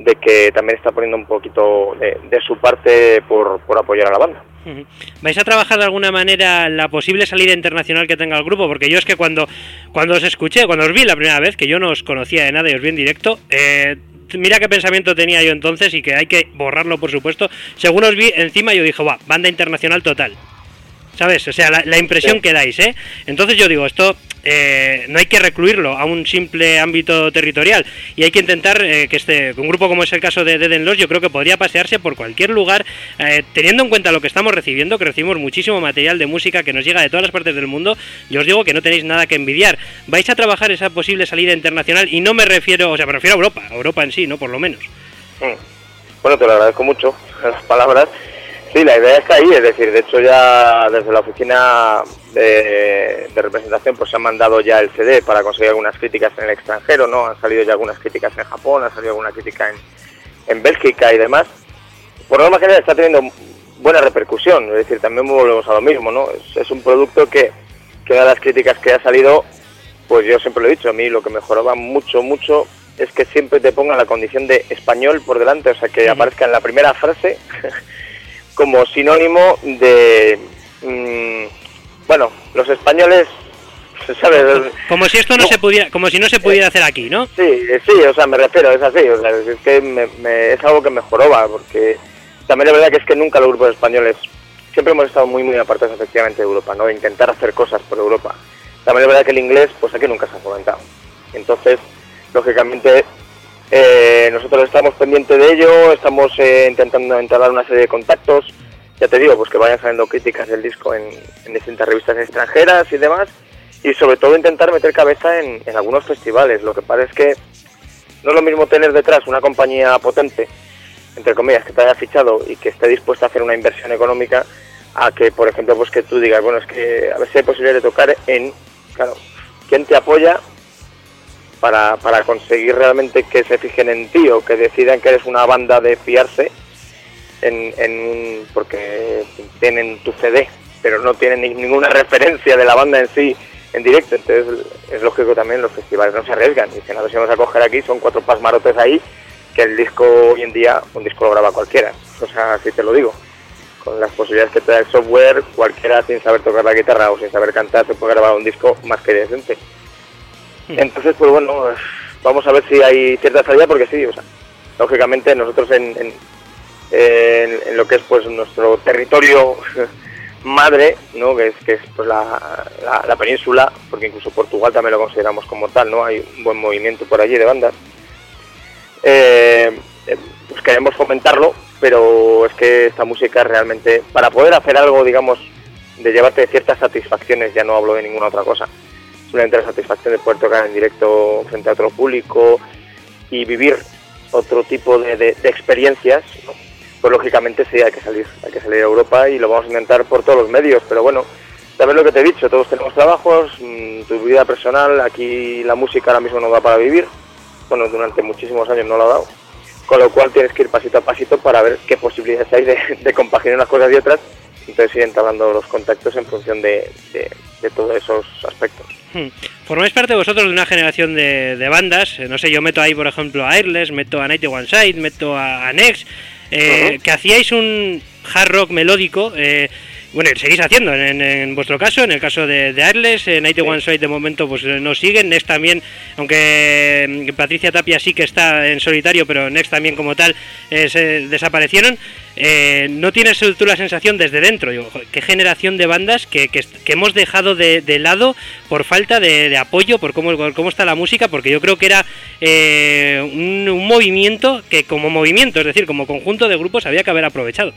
Speaker 5: de que también está poniendo un poquito de, su parte por, apoyar a la banda.
Speaker 2: ¿Vais a trabajar de alguna manera la posible salida internacional que tenga el grupo? Porque yo es que cuando, cuando os escuché, cuando os vi la primera vez, que yo no os conocía de nada y os vi en directo, eh, mira qué pensamiento tenía yo entonces y que hay que borrarlo, por supuesto. Según os vi encima, yo dije, va, banda internacional total. ¿Sabes? O sea, la, impresión que dais, ¿eh? Entonces yo digo, esto eh, no hay que recluirlo a un simple ámbito territorial y hay que intentar eh, que este un grupo como es el caso de Dead Lost yo creo que podría pasearse por cualquier lugar eh, teniendo en cuenta lo que estamos recibiendo que recibimos muchísimo material de música que nos llega de todas las partes del mundo yo os digo que no tenéis nada que envidiar vais a trabajar esa posible salida internacional y no me refiero o sea me refiero a Europa a Europa en sí no por lo menos
Speaker 5: mm. bueno te lo agradezco mucho las palabras Sí, la idea está ahí, es decir, de hecho ya desde la oficina de, representación pues se han mandado ya el CD para conseguir algunas críticas en el extranjero, ¿no? Han salido ya algunas críticas en Japón, ha salido alguna crítica en, en Bélgica y demás. Por norma general está teniendo buena repercusión, es decir, también volvemos a lo mismo, ¿no? Es, un producto que, que una de las críticas que ha salido, pues yo siempre lo he dicho, a mí lo que mejoraba mucho, mucho es que siempre te ponga la condición de español por delante, o sea, que aparezca en la primera frase como sinónimo de... Mm, bueno, los españoles ¿sabes?
Speaker 2: Como si esto no, se pudiera, como si no se pudiera hacer aquí, ¿no?
Speaker 5: Sí, sí, o sea, me refiero, es así, o sea, es que es algo que me joroba, porque también es verdad que es que nunca los grupos españoles, siempre hemos estado muy, muy apartados efectivamente de Europa, ¿no? intentar hacer cosas por Europa. También es verdad que el inglés, pues aquí nunca se ha fomentado. Entonces, lógicamente, eh, nosotros estamos pendientes de ello, estamos eh, intentando entablar una serie de contactos, ya te digo, pues que vayan saliendo críticas del disco en, distintas revistas extranjeras y demás, y sobre todo intentar meter cabeza en, algunos festivales. Lo que pasa es que no es lo mismo tener detrás una compañía potente, entre comillas, que te haya fichado y que esté dispuesta a hacer una inversión económica, a que, por ejemplo, pues que tú digas, bueno, es que a ver si hay posibilidad de tocar en, claro, ¿quién te apoya para, para conseguir realmente que se fijen en ti o que decidan que eres una banda de fiarse? en, en porque tienen tu CD, pero no tienen ninguna referencia de la banda en sí en directo. Entonces es lógico también los festivales no se arriesgan. Dicen, a ver si vamos a coger aquí, son cuatro pasmarotes ahí, que el disco hoy en día, un disco lo graba cualquiera. O sea, así te lo digo. Con las posibilidades que te da el software, cualquiera sin saber tocar la guitarra o sin saber cantar se puede grabar un disco más que decente. Entonces, pues bueno, vamos a ver si hay cierta salida, porque sí, o sea, lógicamente nosotros en en, lo que es pues nuestro territorio madre, ¿no? que es, que es pues, la, la, península, porque incluso Portugal también lo consideramos como tal, ¿no? hay un buen movimiento por allí de bandas. Eh, pues queremos fomentarlo, pero es que esta música realmente, para poder hacer algo, digamos, de llevarte ciertas satisfacciones, ya no hablo de ninguna otra cosa, simplemente la satisfacción de poder tocar en directo frente a otro público y vivir otro tipo de, experiencias, pues lógicamente sí hay que salir, hay que salir a Europa y lo vamos a intentar por todos los medios, pero bueno, sabes lo que te he dicho, todos tenemos trabajos, mm, tu vida personal, aquí la música ahora mismo no da para vivir, bueno, durante muchísimos años no lo ha dado, con lo cual tienes que ir pasito a pasito para ver qué posibilidades hay de, de compaginar unas cosas y otras, entonces ir entablando los contactos en función de, todos esos aspectos.
Speaker 2: Formáis parte vosotros de una generación de, bandas, no sé, yo meto ahí por ejemplo a Airless, meto a Night One Side, meto a, a Next, eh, que hacíais un hard rock melódico. Eh, bueno, seguís haciendo en, vuestro caso, en el caso de, de Arles, eh, Night One Side de momento pues no siguen, Next también, aunque mm, Patricia Tapia sí que está en solitario, pero Next también como tal se desaparecieron. ¿No tienes tú la sensación desde dentro, digo, qué generación de bandas que, que, hemos dejado de, lado por falta de, apoyo, por cómo, cómo está la música? Porque yo creo que era un, un movimiento que como movimiento, es decir, como conjunto de grupos había que haber aprovechado.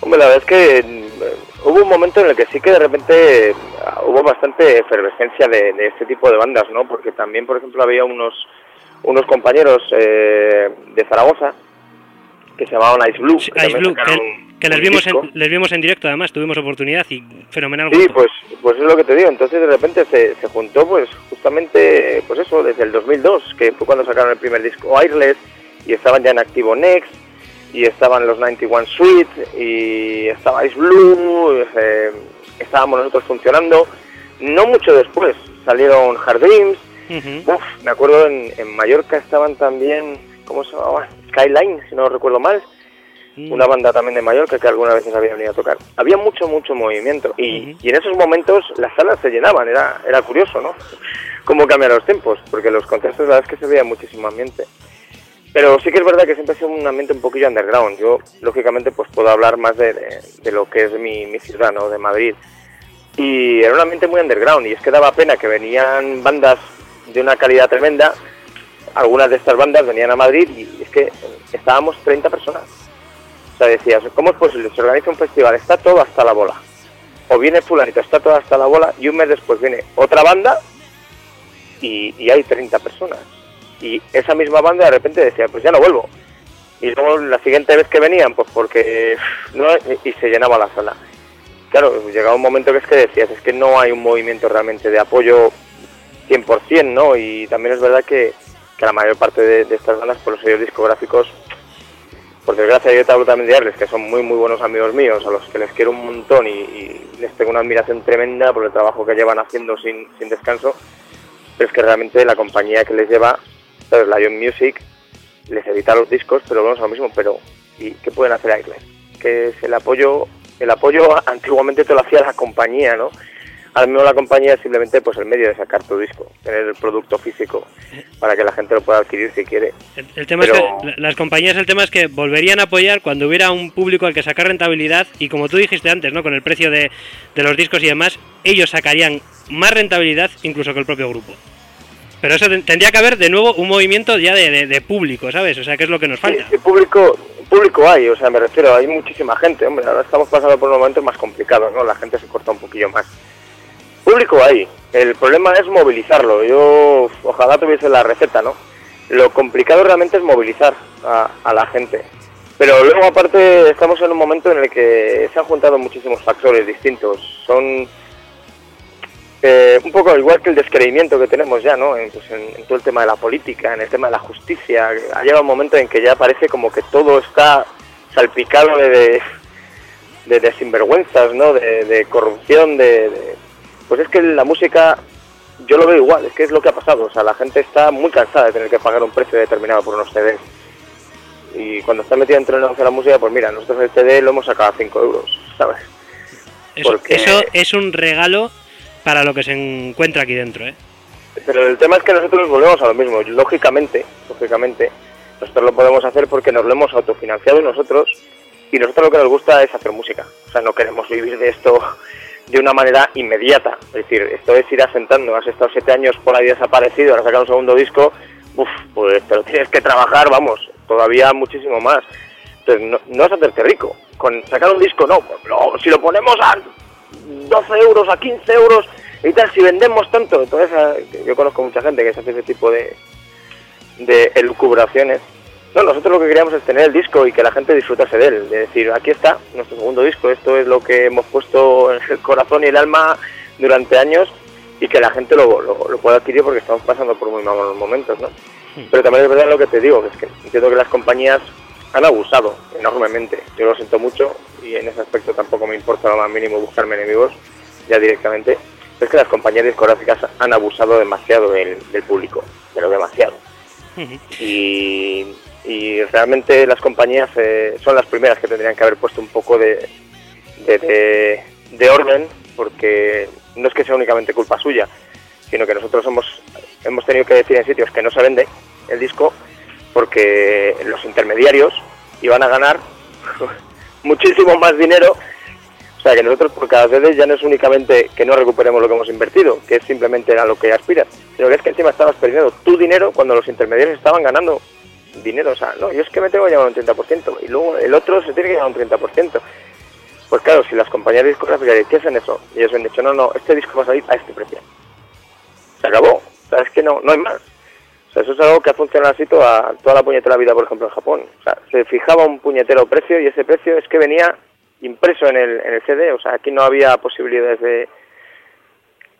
Speaker 5: Hombre, la verdad es que eh, hubo un momento en el que sí que de repente ah, hubo bastante efervescencia de, este tipo de bandas, ¿no? Porque también, por ejemplo, había unos, unos compañeros eh, de Zaragoza que se llamaban Ice Blue.
Speaker 2: Ice Blue, que, les, vimos en, les vimos en directo, además, tuvimos oportunidad y fenomenal.
Speaker 5: Sí, pues, pues es lo que te digo. Entonces, de repente se, se juntó, pues, justamente, pues eso, desde el 2002, que fue cuando sacaron el primer disco Airless y estaban ya en activo Next y estaban los 91 Suite y estaba Ice Blue, eh, estábamos nosotros funcionando. No mucho después salieron Hard Dreams. me acuerdo en, en, Mallorca estaban también, ¿cómo se llamaba? Skyline, si no recuerdo mal. Mm. Una banda también de Mallorca que algunas veces había venido a tocar. Había mucho, mucho movimiento y, y en esos momentos las salas se llenaban, era, era curioso, ¿no? Cómo cambian los tiempos, porque los conciertos la verdad es que se veía muchísimo ambiente. Pero sí que es verdad que siempre ha sido un ambiente un poquillo underground. Yo, lógicamente, pues puedo hablar más de, de, lo que es mi, mi, ciudad, ¿no? De Madrid. Y era un ambiente muy underground y es que daba pena que venían bandas de una calidad tremenda. Algunas de estas bandas venían a Madrid y es que estábamos 30 personas. O sea, decías, ¿cómo es posible? Se organiza un festival, está todo hasta la bola. O viene fulanito, está todo hasta la bola y un mes después viene otra banda y, y hay 30 personas y esa misma banda de repente decía, pues ya no vuelvo. Y luego la siguiente vez que venían, pues porque no y se llenaba la sala. Claro, llegaba un momento que es que decías, es que no hay un movimiento realmente de apoyo 100%, ¿no? Y también es verdad que, que la mayor parte de, estas bandas, por los sellos discográficos, por desgracia yo te hablo también de Arles, que son muy muy buenos amigos míos, a los que les quiero un montón y, les tengo una admiración tremenda por el trabajo que llevan haciendo sin, sin descanso, pero es que realmente la compañía que les lleva Entonces la Ion Music les evita los discos, pero vamos a lo mismo, pero ¿y qué pueden hacer a Que es el apoyo, el apoyo antiguamente te lo hacía la compañía, ¿no? Ahora mismo la compañía es simplemente pues el medio de sacar tu disco, tener el producto físico para que la gente lo pueda adquirir si quiere.
Speaker 2: El, tema es que las compañías, el tema es que volverían a apoyar cuando hubiera un público al que sacar rentabilidad y como tú dijiste antes, ¿no? Con el precio de, de los discos y demás, ellos sacarían más rentabilidad incluso que el propio grupo. Pero eso tendría que haber de nuevo un movimiento ya de, público, ¿sabes? O sea, ¿qué es lo que nos falta?
Speaker 5: Sí, público, público hay, o sea, me refiero, hay muchísima gente, hombre, ahora estamos pasando por un momento más complicado, ¿no? La gente se corta un poquillo más. Público hay, el problema es movilizarlo, yo ojalá tuviese la receta, ¿no? Lo complicado realmente es movilizar a, a la gente. Pero luego aparte estamos en un momento en el que se han juntado muchísimos factores distintos, son eh, un poco igual que el descreimiento que tenemos ya, ¿no? En, pues en, todo el tema de la política, en el tema de la justicia. Ha llegado un momento en que ya parece como que todo está salpicado de, de, de sinvergüenzas, ¿no? De, corrupción, de, Pues es que la música, yo lo veo igual, es que es lo que ha pasado. O sea, la gente está muy cansada de tener que pagar un precio determinado por unos CDs. Y cuando está metida dentro del negocio de la música, pues mira, nosotros el CD lo hemos sacado a 5 euros, ¿sabes?
Speaker 2: eso es un regalo para lo que se encuentra aquí dentro, ¿eh?
Speaker 5: Pero el tema es que nosotros volvemos a lo mismo. Lógicamente, lógicamente, nosotros lo podemos hacer porque nos lo hemos autofinanciado nosotros y nosotros lo que nos gusta es hacer música. O sea, no queremos vivir de esto de una manera inmediata. Es decir, esto es ir asentando. Has estado siete años por ahí desaparecido, ahora sacado un segundo disco, uff, pues te tienes que trabajar, vamos, todavía muchísimo más. Entonces, no, no es hacerte rico. Con sacar un disco, no. Pues, si lo ponemos a 12 euros a 15 euros y tal, si vendemos tanto. Entonces, eh, yo conozco mucha gente que se hace ese tipo de, de elucubraciones. No, nosotros lo que queríamos es tener el disco y que la gente disfrutase de él. De decir, aquí está nuestro segundo disco, esto es lo que hemos puesto en el corazón y el alma durante años y que la gente lo, lo, pueda adquirir porque estamos pasando por muy malos momentos, ¿no? Pero también es verdad lo que te digo, es que entiendo que las compañías han abusado enormemente. Yo lo siento mucho y en ese aspecto tampoco me importa lo más mínimo buscarme enemigos ya directamente. es que las compañías discográficas han abusado demasiado del, público, pero demasiado. y, realmente las compañías eh, son las primeras que tendrían que haber puesto un poco de, de, de, orden, porque no es que sea únicamente culpa suya, sino que nosotros hemos, hemos tenido que decir en sitios que no se vende el disco porque los intermediarios iban a ganar muchísimo más dinero. O sea, que nosotros por cada vez ya no es únicamente que no recuperemos lo que hemos invertido, que es simplemente a lo que aspiras, sino que es que encima estabas perdiendo tu dinero cuando los intermediarios estaban ganando dinero. O sea, no, yo es que me tengo que llevar un 30% y luego el otro se tiene que llevar un 30%. Pues claro, si las compañías discográficas ¿qué hacen eso? Y ellos han dicho, no, no, este disco va a salir a este precio. Se acabó. O sea, es que no, no hay más eso es algo que ha funcionado así toda, toda la puñetera vida, por ejemplo, en Japón. O sea, se fijaba un puñetero precio y ese precio es que venía impreso en el, en el CD. O sea, aquí no había posibilidades de...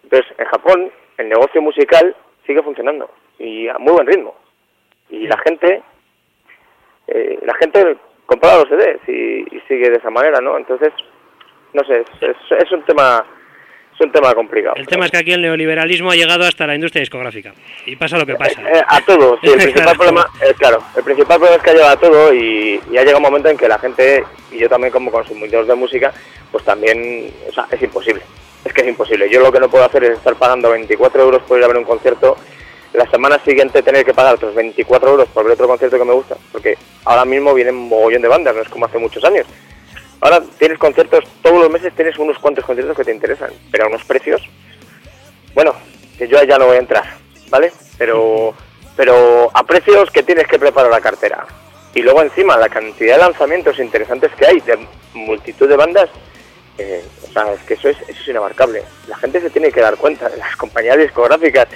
Speaker 5: Entonces, en Japón, el negocio musical sigue funcionando y a muy buen ritmo. Y la gente, eh, la gente compraba los CDs y, sigue de esa manera, ¿no? Entonces, no sé, es, es un tema un tema complicado.
Speaker 2: El tema es que aquí el neoliberalismo ha llegado hasta la industria discográfica y pasa lo que pasa.
Speaker 5: Eh, a todo, sí, el principal problema, eh, claro, el principal problema es que ha llegado a todo y, ha llegado un momento en que la gente, y yo también como consumidor de música, pues también, o sea, es imposible, es que es imposible. Yo lo que no puedo hacer es estar pagando 24 euros por ir a ver un concierto, la semana siguiente tener que pagar otros 24 euros por ver otro concierto que me gusta, porque ahora mismo vienen un mogollón de bandas, no es como hace muchos años. Ahora tienes conciertos, todos los meses tienes unos cuantos conciertos que te interesan, pero a unos precios, bueno, que yo ya no voy a entrar, ¿vale? Pero, pero a precios que tienes que preparar la cartera. Y luego encima la cantidad de lanzamientos interesantes que hay de multitud de bandas, eh, o sea, es que eso es, eso es inabarcable. La gente se tiene que dar cuenta, las compañías discográficas,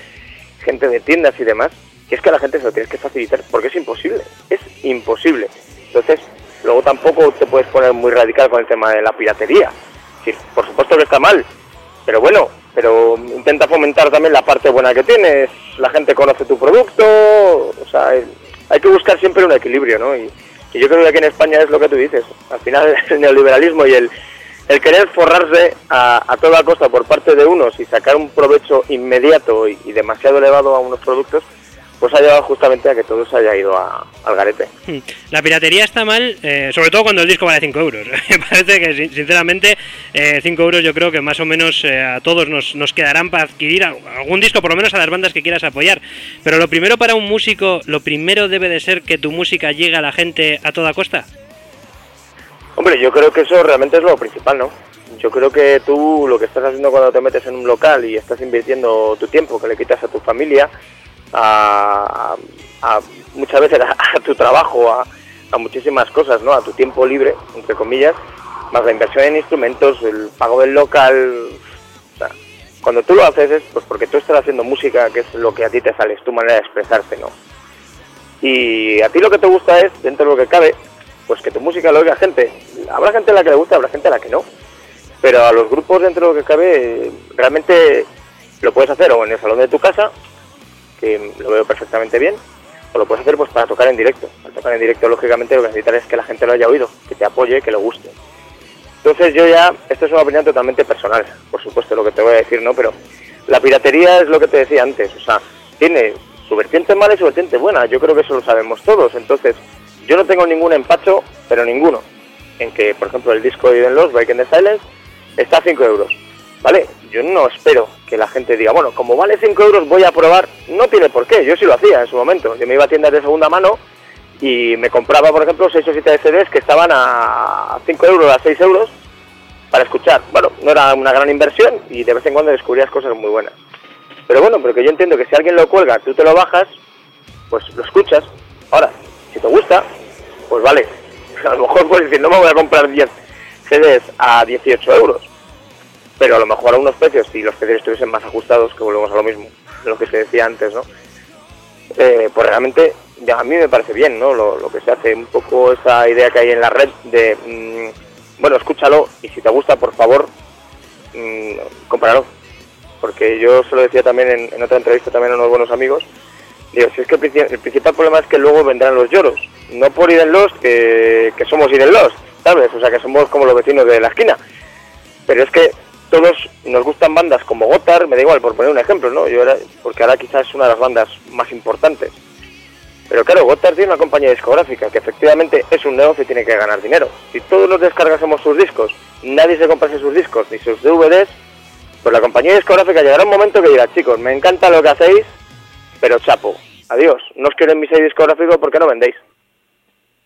Speaker 5: gente de tiendas y demás, que es que a la gente se lo tienes que facilitar, porque es imposible, es imposible. Entonces, Luego tampoco te puedes poner muy radical con el tema de la piratería. por supuesto que está mal, pero bueno, pero intenta fomentar también la parte buena que tienes. La gente conoce tu producto, o sea, hay que buscar siempre un equilibrio, ¿no? Y, yo creo que aquí en España es lo que tú dices. Al final el neoliberalismo y el, el querer forrarse a, toda costa por parte de unos y sacar un provecho inmediato y demasiado elevado a unos productos, pues ha llevado justamente a que todo se haya ido al garete. Hmm.
Speaker 2: La piratería está mal, eh, sobre todo cuando el disco vale 5 euros. Me parece que, sinceramente, 5 eh, euros yo creo que más o menos eh, a todos nos, nos quedarán para adquirir algún disco, por lo menos a las bandas que quieras apoyar. Pero lo primero para un músico, lo primero debe de ser que tu música llegue a la gente a toda costa.
Speaker 5: Hombre, yo creo que eso realmente es lo principal, ¿no? Yo creo que tú lo que estás haciendo cuando te metes en un local y estás invirtiendo tu tiempo que le quitas a tu familia, a, muchas veces a, tu trabajo, a, muchísimas cosas, ¿no? A tu tiempo libre, entre comillas, más la inversión en instrumentos, el pago del local. cuando tú lo haces es pues porque tú estás haciendo música, que es lo que a ti te sale, es tu manera de expresarte, ¿no? Y a ti lo que te gusta es, dentro de lo que cabe, pues que tu música lo oiga gente. Habrá gente a la que le gusta, habrá gente a la que no. Pero a los grupos, dentro de lo que cabe, realmente lo puedes hacer o en el salón de tu casa, lo veo perfectamente bien, o lo puedes hacer pues para tocar en directo. Para tocar en directo, lógicamente, lo que necesitas es que la gente lo haya oído, que te apoye, que le guste. Entonces yo ya, esto es una opinión totalmente personal, por supuesto, lo que te voy a decir, ¿no? Pero la piratería es lo que te decía antes, o sea, tiene su vertiente mala y su vertiente buena, yo creo que eso lo sabemos todos, entonces yo no tengo ningún empacho, pero ninguno, en que, por ejemplo, el disco de Eden Lost, Break in the Silence, está a 5 euros. ¿Vale? Yo no espero que la gente diga, bueno, como vale 5 euros voy a probar. No tiene por qué, yo sí lo hacía en su momento. Yo me iba a tiendas de segunda mano y me compraba, por ejemplo, 6 o 7 CDs que estaban a 5 euros, a 6 euros para escuchar. Bueno, no era una gran inversión y de vez en cuando descubrías cosas muy buenas. Pero bueno, porque yo entiendo que si alguien lo cuelga, tú te lo bajas, pues lo escuchas. Ahora, si te gusta, pues vale. A lo mejor puedes decir, no me voy a comprar 10 CDs a 18 euros. Pero a lo mejor a unos precios, si los CDs estuviesen más ajustados, que volvemos a lo mismo, lo que se decía antes, ¿no? Eh, pues realmente a mí me parece bien, ¿no? Lo, que se hace, un poco esa idea que hay en la red de, mm, bueno, escúchalo y si te gusta, por favor, mmm. Porque yo se lo decía también en, en, otra entrevista también a unos buenos amigos, digo, si es que el, principal problema es que luego vendrán los lloros, no por ir en los que, que somos ir en los, ¿sabes? O sea, que somos como los vecinos de la esquina. Pero es que todos nos gustan bandas como Gotar, me da igual, por poner un ejemplo, ¿no? Yo era, porque ahora quizás es una de las bandas más importantes. Pero claro, Gotar tiene una compañía discográfica que efectivamente es un negocio y tiene que ganar dinero. Si todos los descargásemos sus discos, nadie se comprase sus discos ni sus DVDs, pues la compañía discográfica llegará un momento que dirá, chicos, me encanta lo que hacéis, pero chapo, adiós, no os quiero en mi sello discográfico porque no vendéis.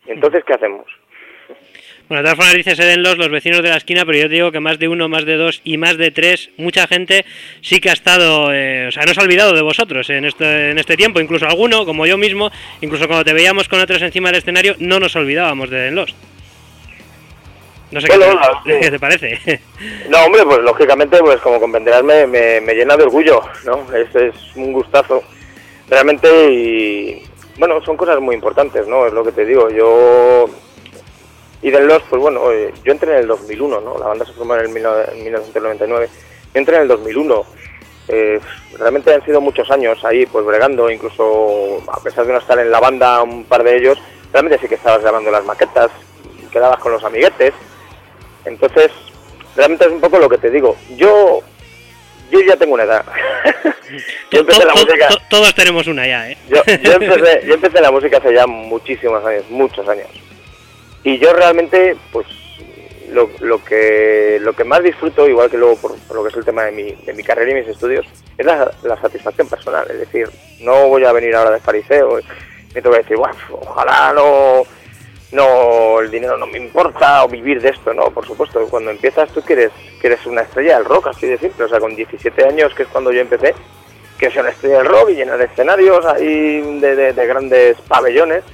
Speaker 5: Entonces, ¿qué hacemos?
Speaker 2: Bueno, de todas formas dice Sedenlos, los vecinos de la esquina, pero yo digo que más de uno, más de dos y más de tres, mucha gente sí que ha estado, eh, o sea, no se ha olvidado de vosotros en este, en este tiempo, incluso alguno, como yo mismo, incluso cuando te veíamos con otros encima del escenario, no nos olvidábamos de Sedenlos. No sé qué, te, parece.
Speaker 5: No, hombre, pues lógicamente, pues como comprenderás, me, me, llena de orgullo, ¿no? Es, es un gustazo, realmente, y bueno, son cosas muy importantes, ¿no? Es lo que te digo, yo y del Lost, pues bueno, eh, yo entré en el 2001, ¿no? La banda se formó en, el 1999. Yo entré en el 2001. Eh, realmente han sido muchos años ahí, pues bregando, incluso a pesar de no estar en la banda, un par de ellos, realmente sí que estabas grabando las maquetas, quedabas con los amiguetes. Entonces, realmente es un poco lo que te digo. Yo yo ya tengo una edad.
Speaker 2: yo empecé la música. Todos tenemos una ya, ¿eh?
Speaker 5: yo, empecé, yo empecé la música hace ya muchísimos años, muchos años. Y yo realmente, pues lo, lo, que, lo que más disfruto, igual que luego por, lo que es el tema de mi, de mi carrera y mis estudios, es la, satisfacción personal. Es decir, no voy a venir ahora de fariseo, me tengo que decir, ojalá no, no, el dinero no me importa o vivir de esto, no, por supuesto, cuando empiezas tú quieres, quieres una estrella del rock, así de simple, o sea, con 17 años, que es cuando yo empecé, que sea una estrella del rock y llenar escenarios ahí de grandes pabellones,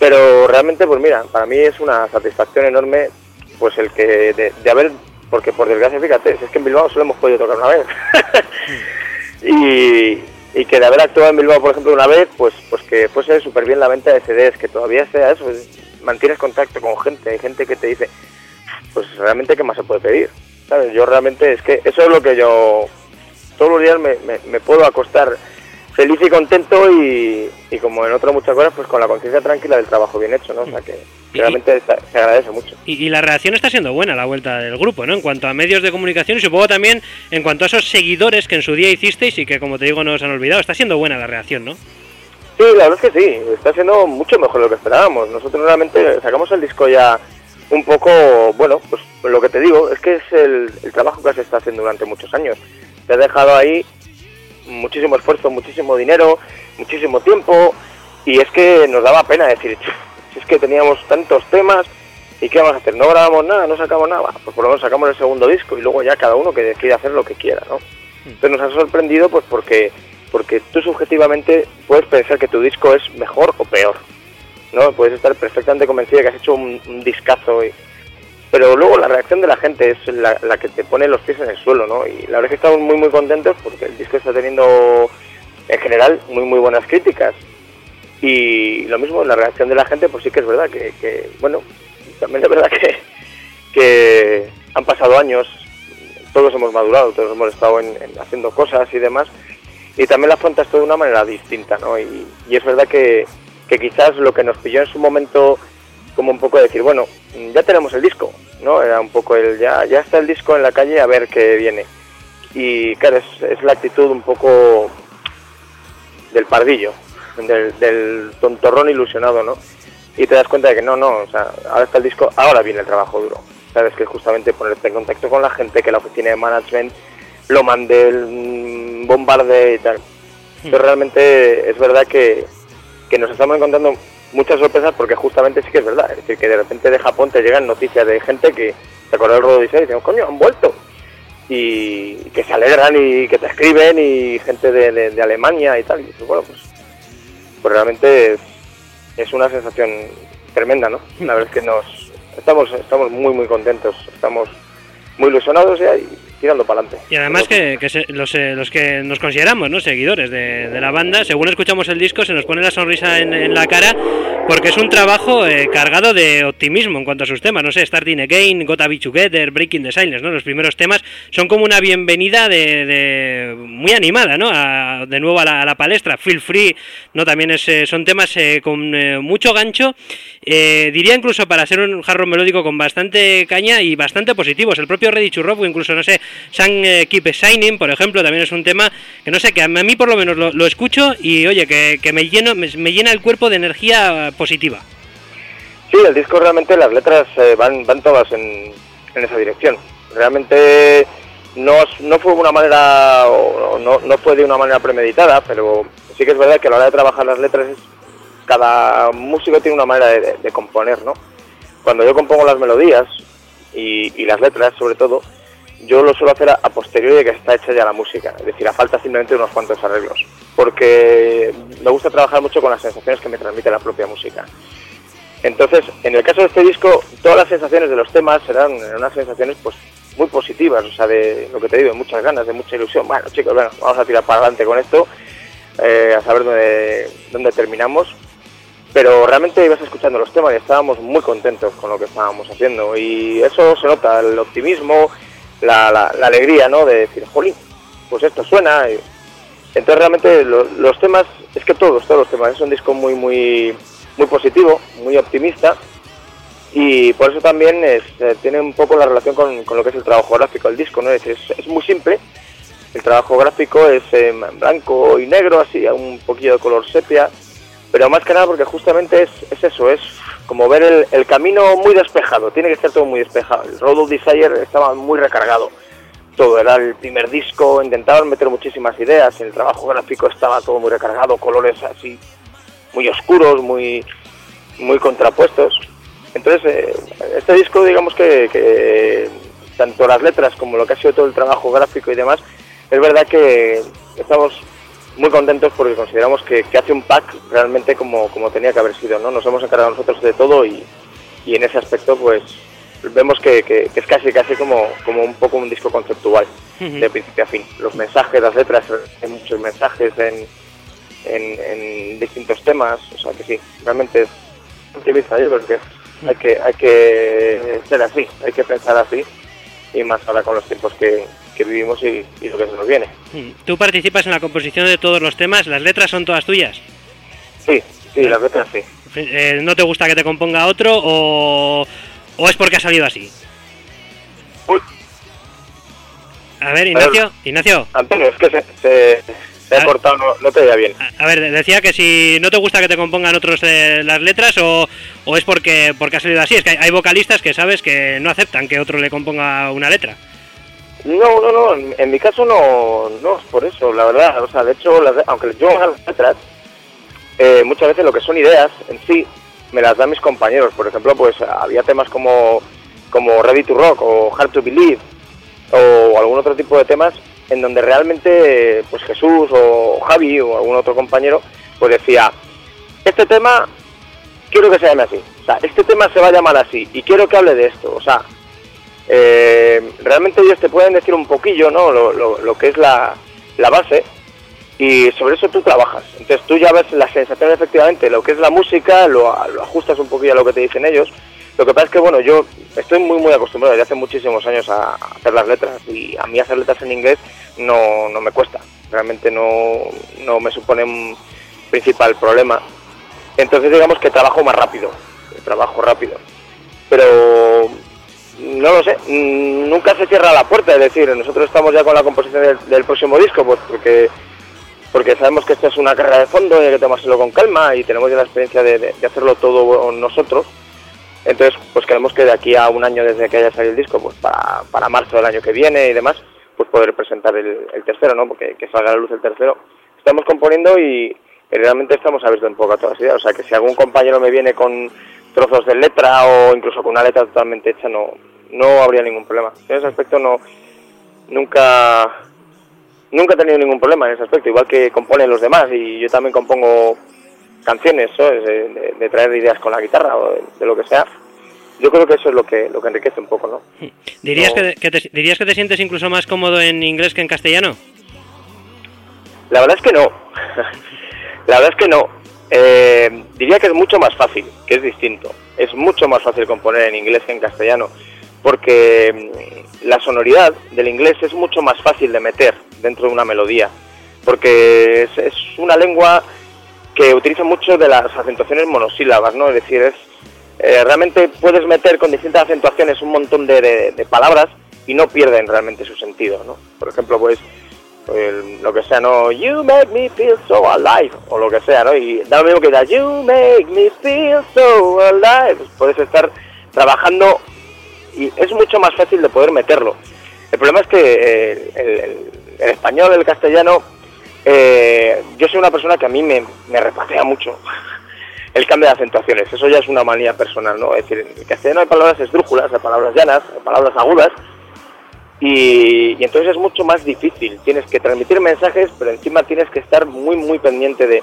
Speaker 5: pero realmente, pues mira, para mí es una satisfacción enorme pues el que de, haber, porque por desgracia, fíjate, es que en Bilbao solo hemos podido tocar una vez. y, y que de haber actuado en Bilbao, por ejemplo, una vez, pues pues que fuese súper bien la venta de CDs, que todavía sea eso, mantienes contacto con gente, hay gente que te dice, pues realmente, ¿qué más se puede pedir? ¿Sabes? Yo realmente, es que eso es lo que yo, todos los días me, me puedo acostar feliz y contento y, como en otras muchas cosas, pues con la conciencia tranquila del trabajo bien hecho, ¿no? O sea que, realmente se agradece mucho.
Speaker 2: Y, la reacción está siendo buena la vuelta del grupo, ¿no? En cuanto a medios de comunicación y supongo también en cuanto a esos seguidores que en su día hicisteis y que como te digo no os han olvidado, está siendo buena la reacción, ¿no?
Speaker 5: Sí, la verdad es que sí, está siendo mucho mejor de lo que esperábamos. Nosotros realmente sacamos el disco ya un poco, bueno, pues lo que te digo, es que es el, trabajo que se está haciendo durante muchos años. Te ha dejado ahí muchísimo esfuerzo, muchísimo dinero, muchísimo tiempo, y es que nos daba pena decir, si es que teníamos tantos temas, ¿y qué vamos a hacer? No grabamos nada, no sacamos nada, pues por lo menos sacamos el segundo disco y luego ya cada uno que decide hacer lo que quiera, ¿no? Hmm. Entonces nos ha sorprendido pues porque, porque tú subjetivamente puedes pensar que tu disco es mejor o peor, ¿no? Puedes estar perfectamente convencido de que has hecho un, discazo, pero luego la reacción de la gente es la, que te pone los pies en el suelo, ¿no? Y la verdad es que estamos muy muy contentos porque el disco está teniendo en general muy muy buenas críticas y lo mismo la reacción de la gente pues sí que es verdad que, que bueno también es verdad que, que han pasado años todos hemos madurado todos hemos estado en, haciendo cosas y demás y también la afrontas todo de una manera distinta ¿no? y, y es verdad que que quizás lo que nos pilló en su momento como un poco decir, bueno, ya tenemos el disco, ¿no? Era un poco el, ya, ya está el disco en la calle a ver qué viene. Y claro, es, es la actitud un poco del pardillo, del, del, tontorrón ilusionado, ¿no? Y te das cuenta de que no, no, o sea, ahora está el disco, ahora viene el trabajo duro. Sabes que justamente ponerte en contacto con la gente, que la oficina de management lo mande, el mm, bombarde y tal. Pero hmm. realmente es verdad que, que nos estamos encontrando muchas sorpresas porque justamente sí que es verdad. Es decir, que de repente de Japón te llegan noticias de gente que se acuerda del Rodo 16 y dicen, coño, han vuelto. Y que se alegran y que te escriben y gente de, Alemania y tal. Y bueno, pues, pues realmente es, una sensación tremenda, ¿no? La verdad es que nos estamos, estamos muy, muy contentos. Estamos muy ilusionados ya y
Speaker 2: Y además que, los, eh, los, que nos consideramos ¿no? seguidores de, la banda, según escuchamos el disco se nos pone la sonrisa en, la cara porque es un trabajo eh, cargado de optimismo en cuanto a sus temas. No sé, Starting Again, Gotta Be Together, Breaking the Silence, ¿no? Los primeros temas son como una bienvenida de, muy animada, ¿no? de nuevo a la, palestra. Feel Free, ¿no? También es, eh, son temas con mucho gancho. Diría incluso para ser un jarro melódico con bastante caña y bastante positivos. El propio to Rock, incluso, no sé, Sun eh, Keep Shining, por ejemplo, también es un tema que no sé, que a mí por lo menos lo, escucho y oye, que, me, lleno, me, llena el cuerpo de energía positiva.
Speaker 5: Sí, el disco realmente las letras eh, van, van todas en, esa dirección. Realmente no, no fue una manera, o no, no fue de una manera premeditada, pero sí que es verdad que a la hora de trabajar las letras, cada músico tiene una manera de, componer, ¿no? Cuando yo compongo las melodías y, las letras, sobre todo, yo lo suelo hacer a, posteriori de que está hecha ya la música, es decir, a falta simplemente unos cuantos arreglos, porque me gusta trabajar mucho con las sensaciones que me transmite la propia música. Entonces, en el caso de este disco, todas las sensaciones de los temas serán unas sensaciones pues muy positivas, o sea, de lo que te digo, de muchas ganas, de mucha ilusión. Bueno, chicos, bueno, vamos a tirar para adelante con esto, eh, a saber dónde terminamos. Pero realmente ibas escuchando los temas y estábamos muy contentos con lo que estábamos haciendo. Y eso se nota, el optimismo, la, la, alegría, ¿no? De decir, jolín, pues esto suena. Entonces realmente los temas, es que todos, todos los temas, es un disco muy, muy, muy positivo, muy optimista y por eso también es, eh, tiene un poco la relación con, con, lo que es el trabajo gráfico del disco, ¿no? Es, es, muy simple, el trabajo gráfico es en blanco y negro, así, un poquillo de color sepia, pero más que nada porque justamente es, es eso, es como ver el, camino muy despejado, tiene que ser todo muy despejado. El Road of Desire estaba muy recargado, todo era el primer disco, intentaban meter muchísimas ideas, el trabajo gráfico estaba todo muy recargado, colores así muy oscuros, muy, muy contrapuestos. Entonces, eh, este disco, digamos que, tanto las letras como lo que ha sido todo el trabajo gráfico y demás, es verdad que estamos muy contentos porque consideramos que, hace un pack realmente como, como tenía que haber sido, ¿no? Nos hemos encargado nosotros de todo y, y en ese aspecto pues vemos que, es casi casi como, como un poco un disco conceptual de principio a fin. Los mensajes, las letras, hay muchos mensajes en, en, distintos temas, o sea que sí, realmente es optimista yo porque hay que, hay que ser así, hay que pensar así y más ahora con los tiempos que, que vivimos y, lo que se nos viene.
Speaker 2: Mm. ¿Tú participas en la composición de todos los temas? ¿Las letras son todas tuyas?
Speaker 5: Sí, sí, las letras sí.
Speaker 2: Eh, ¿No te gusta que te componga otro o, o es porque ha salido así? A ver, Ignacio, Ignacio.
Speaker 5: Antonio, es que se, Te he cortado, no, no te veía bien.
Speaker 2: A, ver, decía que si no te gusta que te compongan otros eh, las letras o, o, es porque, porque ha salido así. Es que hay, vocalistas que sabes que no aceptan que otro le componga una letra.
Speaker 5: No, no, no, en, mi caso no, no es por eso, la verdad. O sea, de hecho, aunque yo haga las letras, eh, muchas veces lo que son ideas en sí me las dan mis compañeros. Por ejemplo, pues había temas como, como Ready to Rock o Hard to Believe o algún otro tipo de temas en donde realmente pues Jesús o Javi o algún otro compañero pues decía, este tema quiero que se llame así, o sea, este tema se va a llamar así y quiero que hable de esto, o sea, eh, realmente ellos te pueden decir un poquillo, ¿no? Lo, lo, que es la, la, base y sobre eso tú trabajas. Entonces tú ya ves la sensación efectivamente, lo que es la música, lo, lo ajustas un poquillo a lo que te dicen ellos lo que pasa es que, bueno, yo estoy muy, muy acostumbrado desde hace muchísimos años a hacer las letras y a mí hacer letras en inglés no, no me cuesta. Realmente no, no me supone un principal problema. Entonces, digamos que trabajo más rápido, trabajo rápido. Pero no lo sé, nunca se cierra la puerta, es decir, nosotros estamos ya con la composición del, próximo disco, pues porque porque sabemos que esta es una carrera de fondo y hay que tomárselo con calma y tenemos ya la experiencia de hacerlo todo nosotros entonces, pues queremos que de aquí a un año desde que haya salido el disco, pues para, para marzo del año que viene y demás, pues poder presentar el, tercero, ¿no? Porque que salga a la luz el tercero. Estamos componiendo y, realmente estamos abiertos un poco a todas las ideas. O sea, que si algún compañero me viene con trozos de letra o incluso con una letra totalmente hecha, no, no habría ningún problema. En ese aspecto no, nunca, nunca he tenido ningún problema en ese aspecto, igual que componen los demás y yo también compongo canciones, De, traer ideas con la guitarra o de, lo que sea. Yo creo que eso es lo que, lo que enriquece un poco, ¿no?
Speaker 2: ¿Dirías, que, te, ¿Dirías que te sientes incluso más cómodo en inglés que en castellano?
Speaker 5: La verdad es que no. la verdad es que no. Eh, diría que es mucho más fácil, que es distinto. Es mucho más fácil componer en inglés que en castellano, porque mm, la sonoridad del inglés es mucho más fácil de meter dentro de una melodía, porque es una lengua que utiliza mucho de las acentuaciones monosílabas, ¿no? Es decir, es, eh, realmente puedes meter con distintas acentuaciones un montón de, palabras y no pierden realmente su sentido, ¿no? Por ejemplo, pues lo que sea, ¿no? You make me feel so alive, o lo que sea, ¿no? Y da lo mismo que da, you make me feel so alive. Puedes estar trabajando y es mucho más fácil de poder meterlo. El problema es que eh, el español, el castellano, eh, yo soy una persona que a mí me, me repatea mucho el cambio de acentuaciones. Eso ya es una manía personal, ¿no? Es decir, en castellano hay palabras esdrújulas, hay palabras llanas, hay palabras agudas, y, entonces es mucho más difícil. Tienes que transmitir mensajes, pero encima tienes que estar muy, muy pendiente de,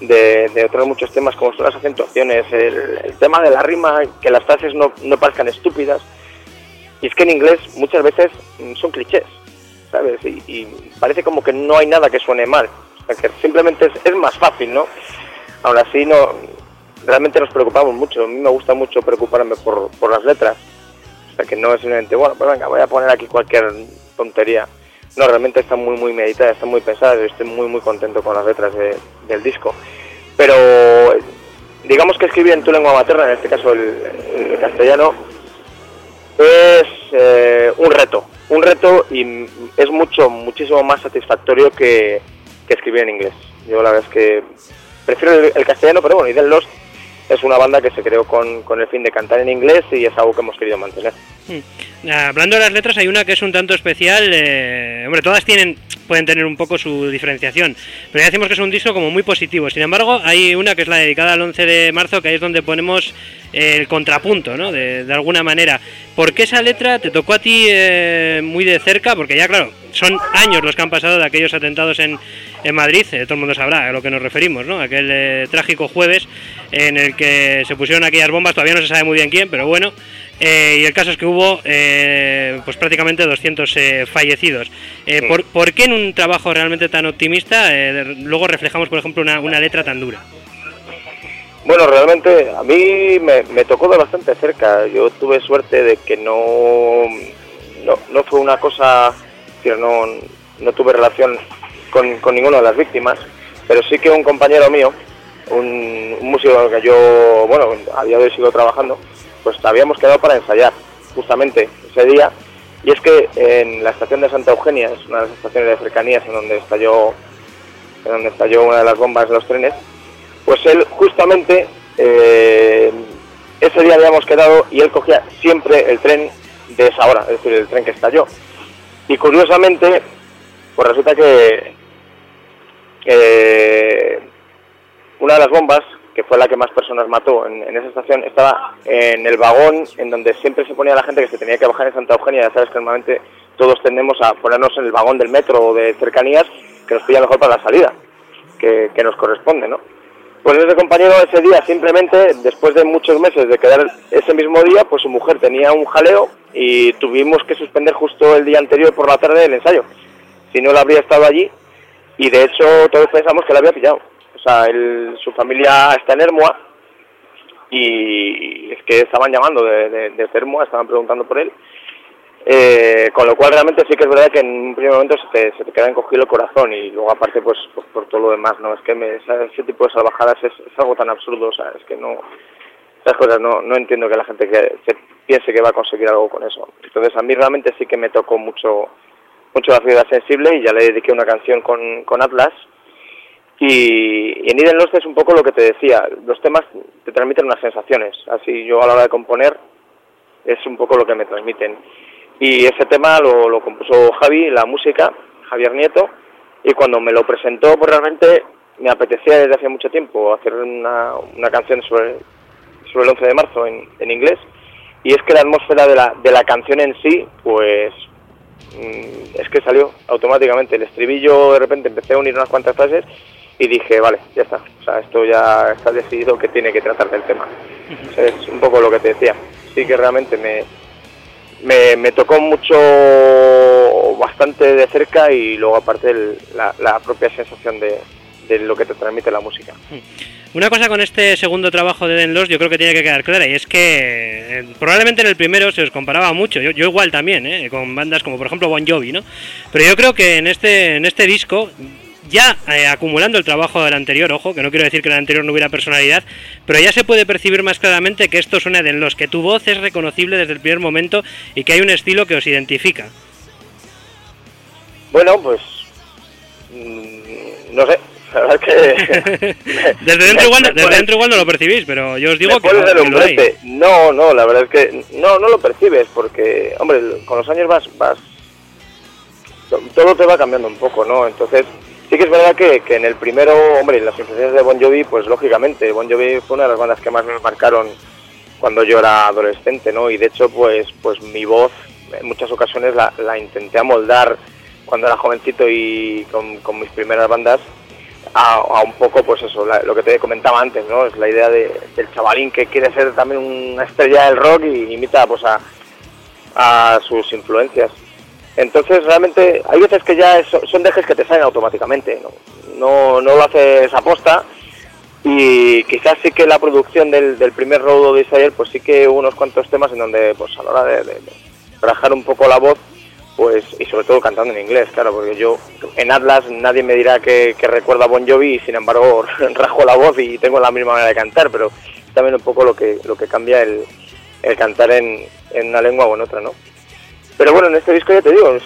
Speaker 5: de, otros muchos temas como son las acentuaciones, el, tema de la rima, que las frases no, no parezcan estúpidas. Y es que en inglés muchas veces son clichés. ¿sabes? Y, parece como que no hay nada que suene mal. O que simplemente es, más fácil, ¿no? Aún así, no, realmente nos preocupamos mucho. A mí me gusta mucho preocuparme por, por las letras. O sea, que no es simplemente, bueno, pues venga, voy a poner aquí cualquier tontería. No, realmente está muy, muy meditada, está muy pensada. y estoy muy, muy contento con las letras del disco. Pero digamos que escribir en tu lengua materna, en este caso el, castellano, es eh, un reto un reto y es mucho, muchísimo más satisfactorio que, escribir en inglés. Yo la verdad es que prefiero el, castellano, pero bueno, Eden Lost es una banda que se creó con, con, el fin de cantar en inglés y es algo que hemos querido mantener.
Speaker 2: Hmm. Hablando de las letras, hay una que es un tanto especial. Eh, hombre, todas tienen pueden tener un poco su diferenciación, pero ya decimos que es un disco como muy positivo. Sin embargo, hay una que es la dedicada al 11 de marzo, que ahí es donde ponemos el contrapunto, ¿no? De, alguna manera. ¿Por qué esa letra te tocó a ti eh, muy de cerca? Porque ya, claro, son años los que han pasado de aquellos atentados en, en Madrid, eh, todo el mundo sabrá a lo que nos referimos, ¿no? Aquel eh, trágico jueves en el que se pusieron aquellas bombas, todavía no se sabe muy bien quién, pero bueno, y el caso es que hubo pues prácticamente 200 fallecidos. ¿por, qué en un trabajo realmente tan optimista luego reflejamos, por ejemplo, una, una letra tan dura?
Speaker 5: Bueno, realmente a mí me, tocó de bastante cerca. Yo tuve suerte de que no, no, fue una cosa, no, no tuve relación con, con ninguna de las víctimas, pero sí que un compañero mío, un, músico que yo, bueno, a día de hoy sigo trabajando, pues habíamos quedado para ensayar justamente ese día. Y es que en la estación de Santa Eugenia, es una de las estaciones de cercanías en donde estalló donde estalló una de las bombas de los trenes, pues él justamente eh, ese día habíamos quedado y él cogía siempre el tren de esa hora, es decir, el tren que estalló. Y curiosamente, pues resulta que una de las bombas, que fue la que más personas mató en, esa estación, estaba en el vagón en donde siempre se ponía la gente que se tenía que bajar en Santa Eugenia. Ya sabes que normalmente todos tendemos a ponernos en el vagón del metro o de cercanías que nos pilla mejor para la salida, que, nos corresponde, ¿no? Pues ese compañero ese día simplemente, después de muchos meses de quedar ese mismo día, pues su mujer tenía un jaleo y tuvimos que suspender justo el día anterior por la tarde el ensayo. Si no, él habría estado allí y de hecho todos pensamos que la había pillado. O sea, su familia está en Hermoa y es que estaban llamando de, de, de estaban preguntando por él eh, con lo cual realmente sí que es verdad que en un primer momento se te, se te queda encogido el corazón y luego aparte pues, por, todo lo demás, ¿no? Es que ese tipo de salvajadas es, algo tan absurdo, o sea, es que no... Esas cosas no, no entiendo que la gente que se piense que va a conseguir algo con eso. Entonces a mí realmente sí que me tocó mucho mucho la fibra sensible y ya le dediqué una canción con, con Atlas y, en Eden Lost es un poco lo que te decía, los temas te transmiten unas sensaciones, así yo a la hora de componer es un poco lo que me transmiten. Y ese tema lo, compuso Javi, la música, Javier Nieto, y cuando me lo presentó, pues realmente me apetecía desde hace mucho tiempo hacer una, una canción sobre, sobre el 11 de marzo en, en inglés. Y es que la atmósfera de la, de la canción en sí, pues mm, es que salió automáticamente. El estribillo, de repente empecé a unir unas cuantas frases y dije, vale, ya está. O sea, esto ya está decidido que tiene que tratar del tema. es un poco lo que te decía. Sí que realmente me, me, tocó mucho, bastante de cerca y luego aparte la, propia sensación de, lo que te transmite la música.
Speaker 2: Una cosa con este segundo trabajo de Den yo creo que tiene que quedar clara y es que eh, probablemente en el primero se os comparaba mucho, yo, yo igual también, eh, con bandas como por ejemplo Bon Jovi, ¿no? Pero yo creo que en este, en este disco ya eh, acumulando el trabajo del anterior, ojo, que no quiero decir que el anterior no hubiera personalidad, pero ya se puede percibir más claramente que esto suena de los que tu voz es reconocible desde el primer momento y que hay un estilo que os identifica.
Speaker 5: Bueno, pues mm, no sé, la verdad que
Speaker 2: desde dentro igual, desde dentro igual no lo percibís, pero yo os digo que,
Speaker 5: no, no, no, la verdad es que no, no lo percibes porque, hombre, con los años vas, vas, todo te va cambiando un poco, ¿no? Entonces Sí que es verdad que, en el primero, hombre, las influencias de Bon Jovi, pues lógicamente, Bon Jovi fue una de las bandas que más me marcaron cuando yo era adolescente, ¿no? Y de hecho, pues, pues mi voz en muchas ocasiones la, intenté amoldar cuando era jovencito y con, mis primeras bandas a, un poco, pues eso, lo que te comentaba antes, ¿no? Es la idea de, del chavalín que quiere ser también una estrella del rock y imita, pues, a, a sus influencias. Entonces realmente hay veces que ya son dejes que te salen automáticamente, ¿no? No, lo haces aposta y quizás sí que la producción del, primer rodo de Israel pues sí que unos cuantos temas en donde pues a la hora de, de, un poco la voz pues y sobre todo cantando en inglés, claro, porque yo en Atlas nadie me dirá que, recuerda a Bon Jovi y sin embargo rajo la voz y tengo la misma manera de cantar, pero también un poco lo que, lo que cambia el, el cantar en, en una lengua o en otra, ¿no? Pero bueno, en este disco ya te digo,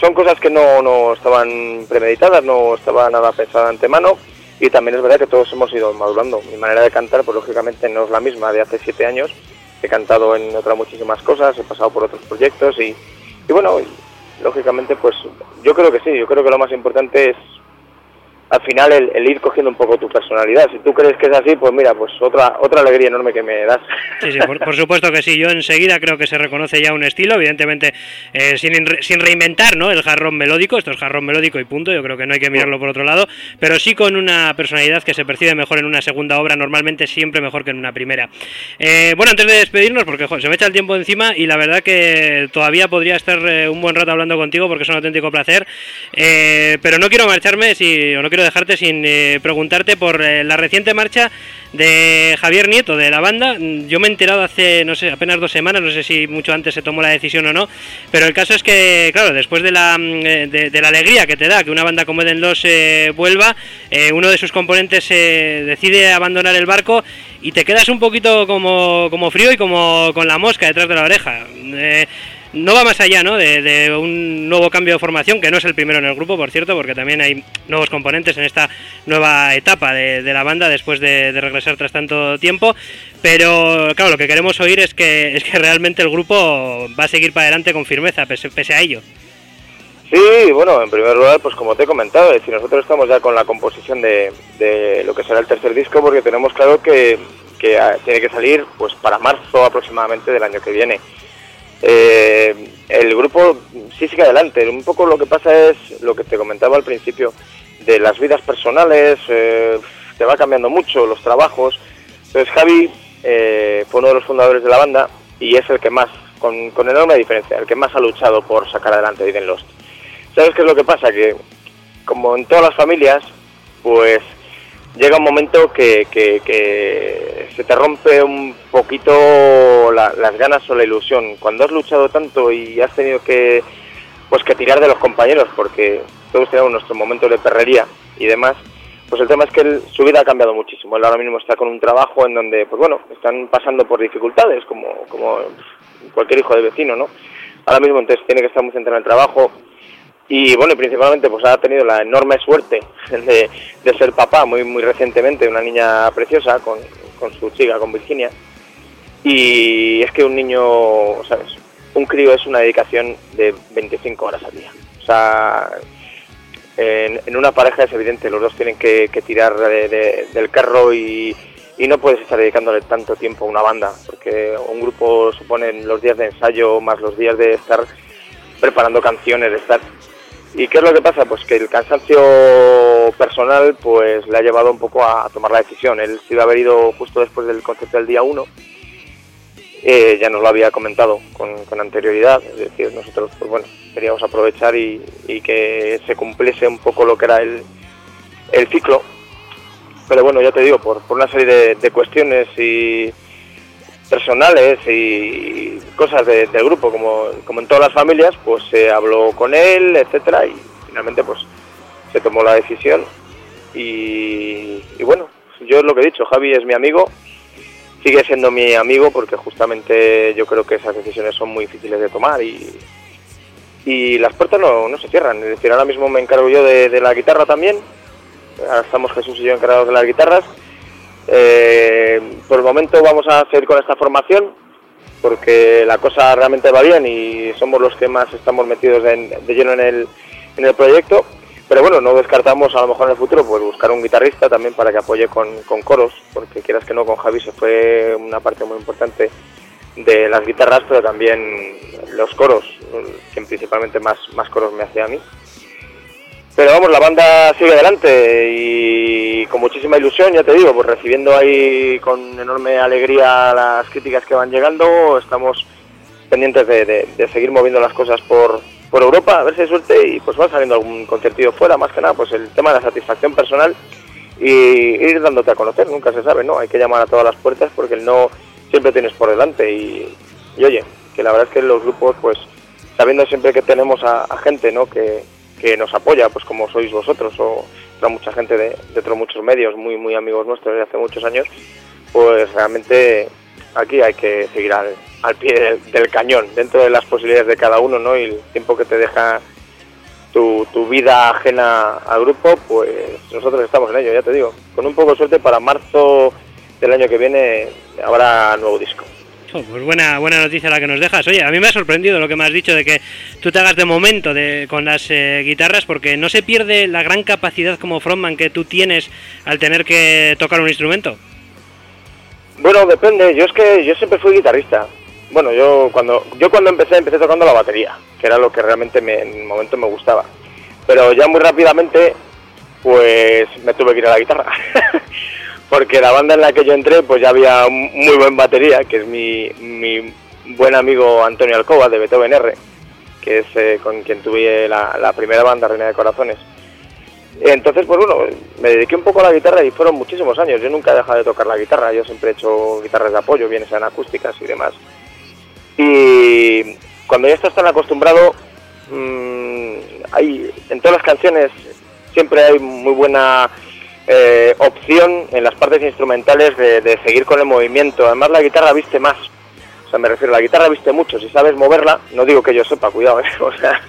Speaker 5: son cosas que no, no estaban premeditadas, no estaba nada pensado de antemano y también es verdad que todos hemos ido madurando. Mi manera de cantar, pues lógicamente no es la misma de hace siete años. He cantado en otras muchísimas cosas, he pasado por otros proyectos y, y bueno, lógicamente pues yo creo que sí, yo creo que lo más importante es al final el, ir cogiendo un poco tu personalidad. Si tú crees que es así, pues mira, pues otra otra alegría enorme que me das.
Speaker 2: Sí, sí, por, supuesto que sí. Yo enseguida creo que se reconoce ya un estilo, evidentemente eh, sin, sin reinventar ¿no? el jarrón melódico. Esto es jarrón melódico y punto. Yo creo que no hay que mirarlo por otro lado, pero sí con una personalidad que se percibe mejor en una segunda obra, normalmente siempre mejor que en una primera. Eh, bueno, antes de despedirnos, porque se me echa el tiempo encima y la verdad que todavía podría estar eh, un buen rato hablando contigo porque es un auténtico placer, pero no quiero marcharme si, o no quiero dejarte sin eh, preguntarte por eh, la reciente marcha de Javier Nieto de la banda. Yo me he enterado hace, no sé, apenas dos semanas, no sé si mucho antes se tomó la decisión o no, pero el caso es que, claro, después de la, mm, eh, de, la alegría que te da que una banda como Eden Los vuelva, uno de sus componentes decide abandonar el barco y te quedas un poquito como, como frío y como con la mosca detrás de la oreja. No va más allá ¿no? De, un nuevo cambio de formación, que no es el primero en el grupo, por cierto, porque también hay nuevos componentes en esta nueva etapa de, la banda después de, regresar tras tanto tiempo. Pero claro, lo que queremos oír es que, es que realmente el grupo va a seguir para adelante con firmeza, pese, a ello.
Speaker 5: Sí, bueno, en primer lugar, pues como te he comentado, es decir, nosotros estamos ya con la composición de, lo que será el tercer disco porque tenemos claro que, que tiene que salir pues para marzo aproximadamente del año que viene. Eh, el grupo sí sigue adelante. Un poco lo que pasa es lo que te comentaba al principio de las vidas personales, eh, te va cambiando mucho los trabajos. Entonces Javi eh, fue uno de los fundadores de la banda y es el que más, con, enorme diferencia, el que más ha luchado por sacar adelante Eden Lost. ¿Sabes qué es lo que pasa? Que como en todas las familias, pues llega un momento que, que, se te rompe un poquito las ganas o la ilusión. Cuando has luchado tanto y has tenido que pues que tirar de los compañeros, porque todos tenemos nuestro momento de perrería y demás, pues el tema es que su vida ha cambiado muchísimo. Él ahora mismo está con un trabajo en donde, pues bueno, están pasando por dificultades, como, como cualquier hijo de vecino, ¿no? Ahora mismo entonces tiene que estar muy centrado en el trabajo, y bueno, principalmente pues ha tenido la enorme suerte de, ser papá muy muy recientemente, una niña preciosa con, su chica, con Virginia. Y es que un niño, ¿sabes? Un crío es una dedicación de 25 horas al día. O sea, en, una pareja es evidente, los dos tienen que, tirar del carro y, y no puedes estar dedicándole tanto tiempo a una banda, porque un grupo suponen los días de ensayo más los días de estar preparando canciones, de estar ¿Y qué es lo que pasa? Pues que el cansancio personal pues le ha llevado un poco a tomar la decisión. Él se iba a haber ido justo después del concepto del día 1, eh, ya nos lo había comentado con, anterioridad, es decir, nosotros pues bueno, queríamos aprovechar y, que se cumpliese un poco lo que era el, ciclo. Pero bueno, ya te digo, por, una serie de cuestiones y personales y cosas del grupo, como, como en todas las familias, pues se habló con él, etcétera, y finalmente pues se tomó la decisión. Y, bueno, yo es lo que he dicho, Javi es mi amigo, sigue siendo mi amigo porque justamente yo creo que esas decisiones son muy difíciles de tomar y, y las puertas no, no se cierran. Es decir, ahora mismo me encargo yo de, de la guitarra también, ahora estamos Jesús y yo encargados de las guitarras eh, por el momento vamos a seguir con esta formación porque la cosa realmente va bien y somos los que más estamos metidos de lleno en el, en el proyecto. Pero bueno, no descartamos a lo mejor en el futuro pues buscar un guitarrista también para que apoye con, coros, porque quieras que no, con Javi se fue una parte muy importante de las guitarras, pero también los coros, quien principalmente más, más coros me hacía a mí. Pero vamos, la banda sigue adelante y con muchísima ilusión, ya te digo, pues recibiendo ahí con enorme alegría las críticas que van llegando, estamos pendientes de, seguir moviendo las cosas por, por Europa, a ver si hay suerte y pues va saliendo algún conciertillo fuera, más que nada, pues el tema de la satisfacción personal y ir dándote a conocer, nunca se sabe, ¿no? Hay que llamar a todas las puertas porque el no siempre tienes por delante y, oye, que la verdad es que los grupos, pues sabiendo siempre que tenemos a, a gente, ¿no? Que, que nos apoya, pues como sois vosotros o otra mucha gente de, de muchos medios, muy muy amigos nuestros de hace muchos años, pues realmente aquí hay que seguir al, al pie del, cañón, dentro de las posibilidades de cada uno, ¿no? Y el tiempo que te deja tu, tu vida ajena al grupo, pues nosotros estamos en ello, ya te digo. Con un poco de suerte para marzo del año que viene habrá nuevo disco.
Speaker 2: Pues buena, buena noticia la que nos dejas. Oye, a mí me ha sorprendido lo que me has dicho de que tú te hagas de momento de, con las eh, guitarras porque no se pierde la gran capacidad como frontman que tú tienes al tener que tocar un instrumento.
Speaker 5: Bueno, depende. Yo es que yo siempre fui guitarrista. Bueno, yo cuando yo cuando empecé empecé tocando la batería, que era lo que realmente me, en el momento me gustaba. Pero ya muy rápidamente pues me tuve que ir a la guitarra. porque la banda en la que yo entré pues ya había muy buen batería, que es mi, mi buen amigo Antonio Alcoba de Beethoven R, que es eh, con quien tuve la, primera banda, Reina de Corazones. Entonces, pues bueno, me dediqué un poco a la guitarra y fueron muchísimos años. Yo nunca he dejado de tocar la guitarra, yo siempre he hecho guitarras de apoyo, bien sean acústicas y demás. Y cuando ya estás tan acostumbrado, mmm, hay, en todas las canciones siempre hay muy buena eh, opción en las partes instrumentales de, seguir con el movimiento. Además la guitarra viste más. O sea, me refiero, la guitarra viste mucho, si sabes moverla, no digo que yo sepa, cuidado, ¿eh? o sea,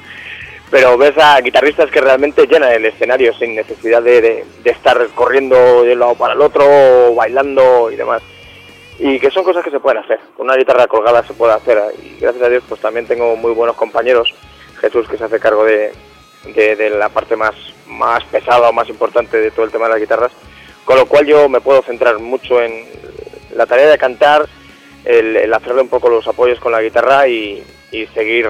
Speaker 5: pero ves a guitarristas que realmente llenan el escenario sin necesidad de, estar corriendo de un lado para el otro, bailando y demás. Y que son cosas que se pueden hacer. Con una guitarra colgada se puede hacer. Y gracias a Dios, pues también tengo muy buenos compañeros. Jesús, que se hace cargo de la parte más, más pesada o más importante de todo el tema de las guitarras. Con lo cual yo me puedo centrar mucho en la tarea de cantar, el, el hacerle un poco los apoyos con la guitarra y, y seguir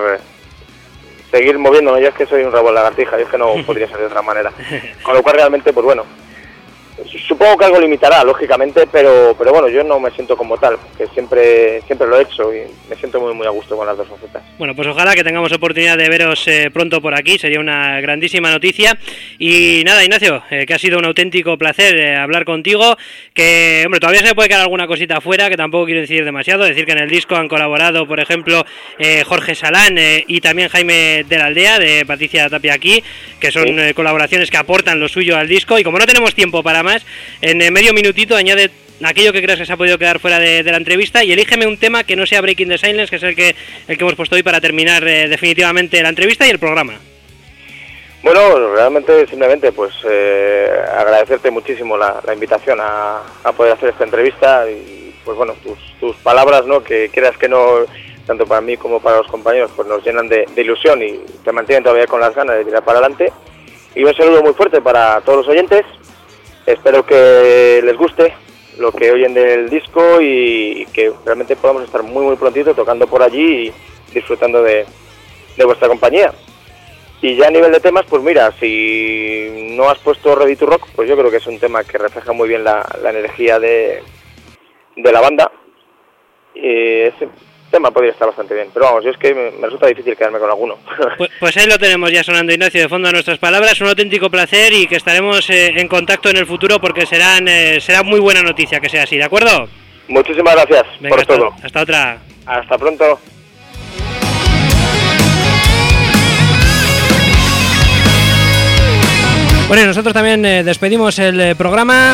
Speaker 5: seguir moviéndome. Yo es que soy un rabo de lagartija, y es que no podría ser de otra manera. Con lo cual realmente, pues bueno, supongo que algo limitará, lógicamente, pero, pero bueno, yo no me siento como tal, que siempre, siempre lo he hecho y me siento muy, muy a gusto con las dos facetas.
Speaker 2: Bueno, pues ojalá que tengamos oportunidad de veros eh, pronto por aquí, sería una grandísima noticia. Y nada, Ignacio, eh, que ha sido un auténtico placer eh, hablar contigo, que, hombre, todavía se puede quedar alguna cosita afuera, que tampoco quiero decir demasiado, decir que en el disco han colaborado, por ejemplo, eh, Jorge Salán eh, y también Jaime de la Aldea, de Patricia Tapia aquí, que son
Speaker 5: Sí.
Speaker 2: eh, colaboraciones que aportan lo suyo al disco. Y como no tenemos tiempo para más, en medio minutito añade aquello que creas que se ha podido quedar fuera de, la entrevista y elígeme un tema que no sea Breaking the Silence, que es el que, el que hemos puesto hoy para terminar eh, definitivamente la entrevista y el programa.
Speaker 5: Bueno, realmente simplemente pues eh, agradecerte muchísimo la, invitación a, poder hacer esta entrevista y pues bueno, tus, tus palabras, ¿no? Que quieras que no, tanto para mí como para los compañeros, pues nos llenan de, de ilusión y te mantienen todavía con las ganas de tirar para adelante. Y un saludo muy fuerte para todos los oyentes. Espero que les guste lo que oyen del disco y que realmente podamos estar muy muy prontito tocando por allí y disfrutando de, vuestra compañía. Y ya a nivel de temas, pues mira, si no has puesto Ready to Rock, pues yo creo que es un tema que refleja muy bien la, energía de, de la banda. Ese tema podría estar bastante bien. Pero vamos, yo es que me, me resulta difícil quedarme con alguno.
Speaker 2: Pues, pues ahí lo tenemos ya sonando, Ignacio, de fondo a nuestras palabras. Un auténtico placer y que estaremos eh, en contacto en el futuro porque serán, eh, será muy buena noticia que sea así, ¿de acuerdo?
Speaker 5: Muchísimas gracias
Speaker 2: Venga,
Speaker 5: por
Speaker 2: hasta,
Speaker 5: todo.
Speaker 2: hasta otra.
Speaker 5: Hasta pronto.
Speaker 2: Bueno, y nosotros también eh, despedimos el programa.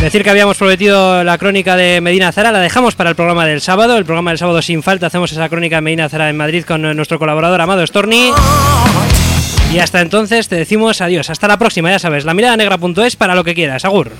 Speaker 2: Decir que habíamos prometido la crónica de Medina Zara, la dejamos para el programa del sábado. El programa del sábado sin falta, hacemos esa crónica de Medina Zara en Madrid con nuestro colaborador Amado Storni. Y hasta entonces te decimos adiós. Hasta la próxima, ya sabes, la mirada negra.es para lo que quieras. Agur.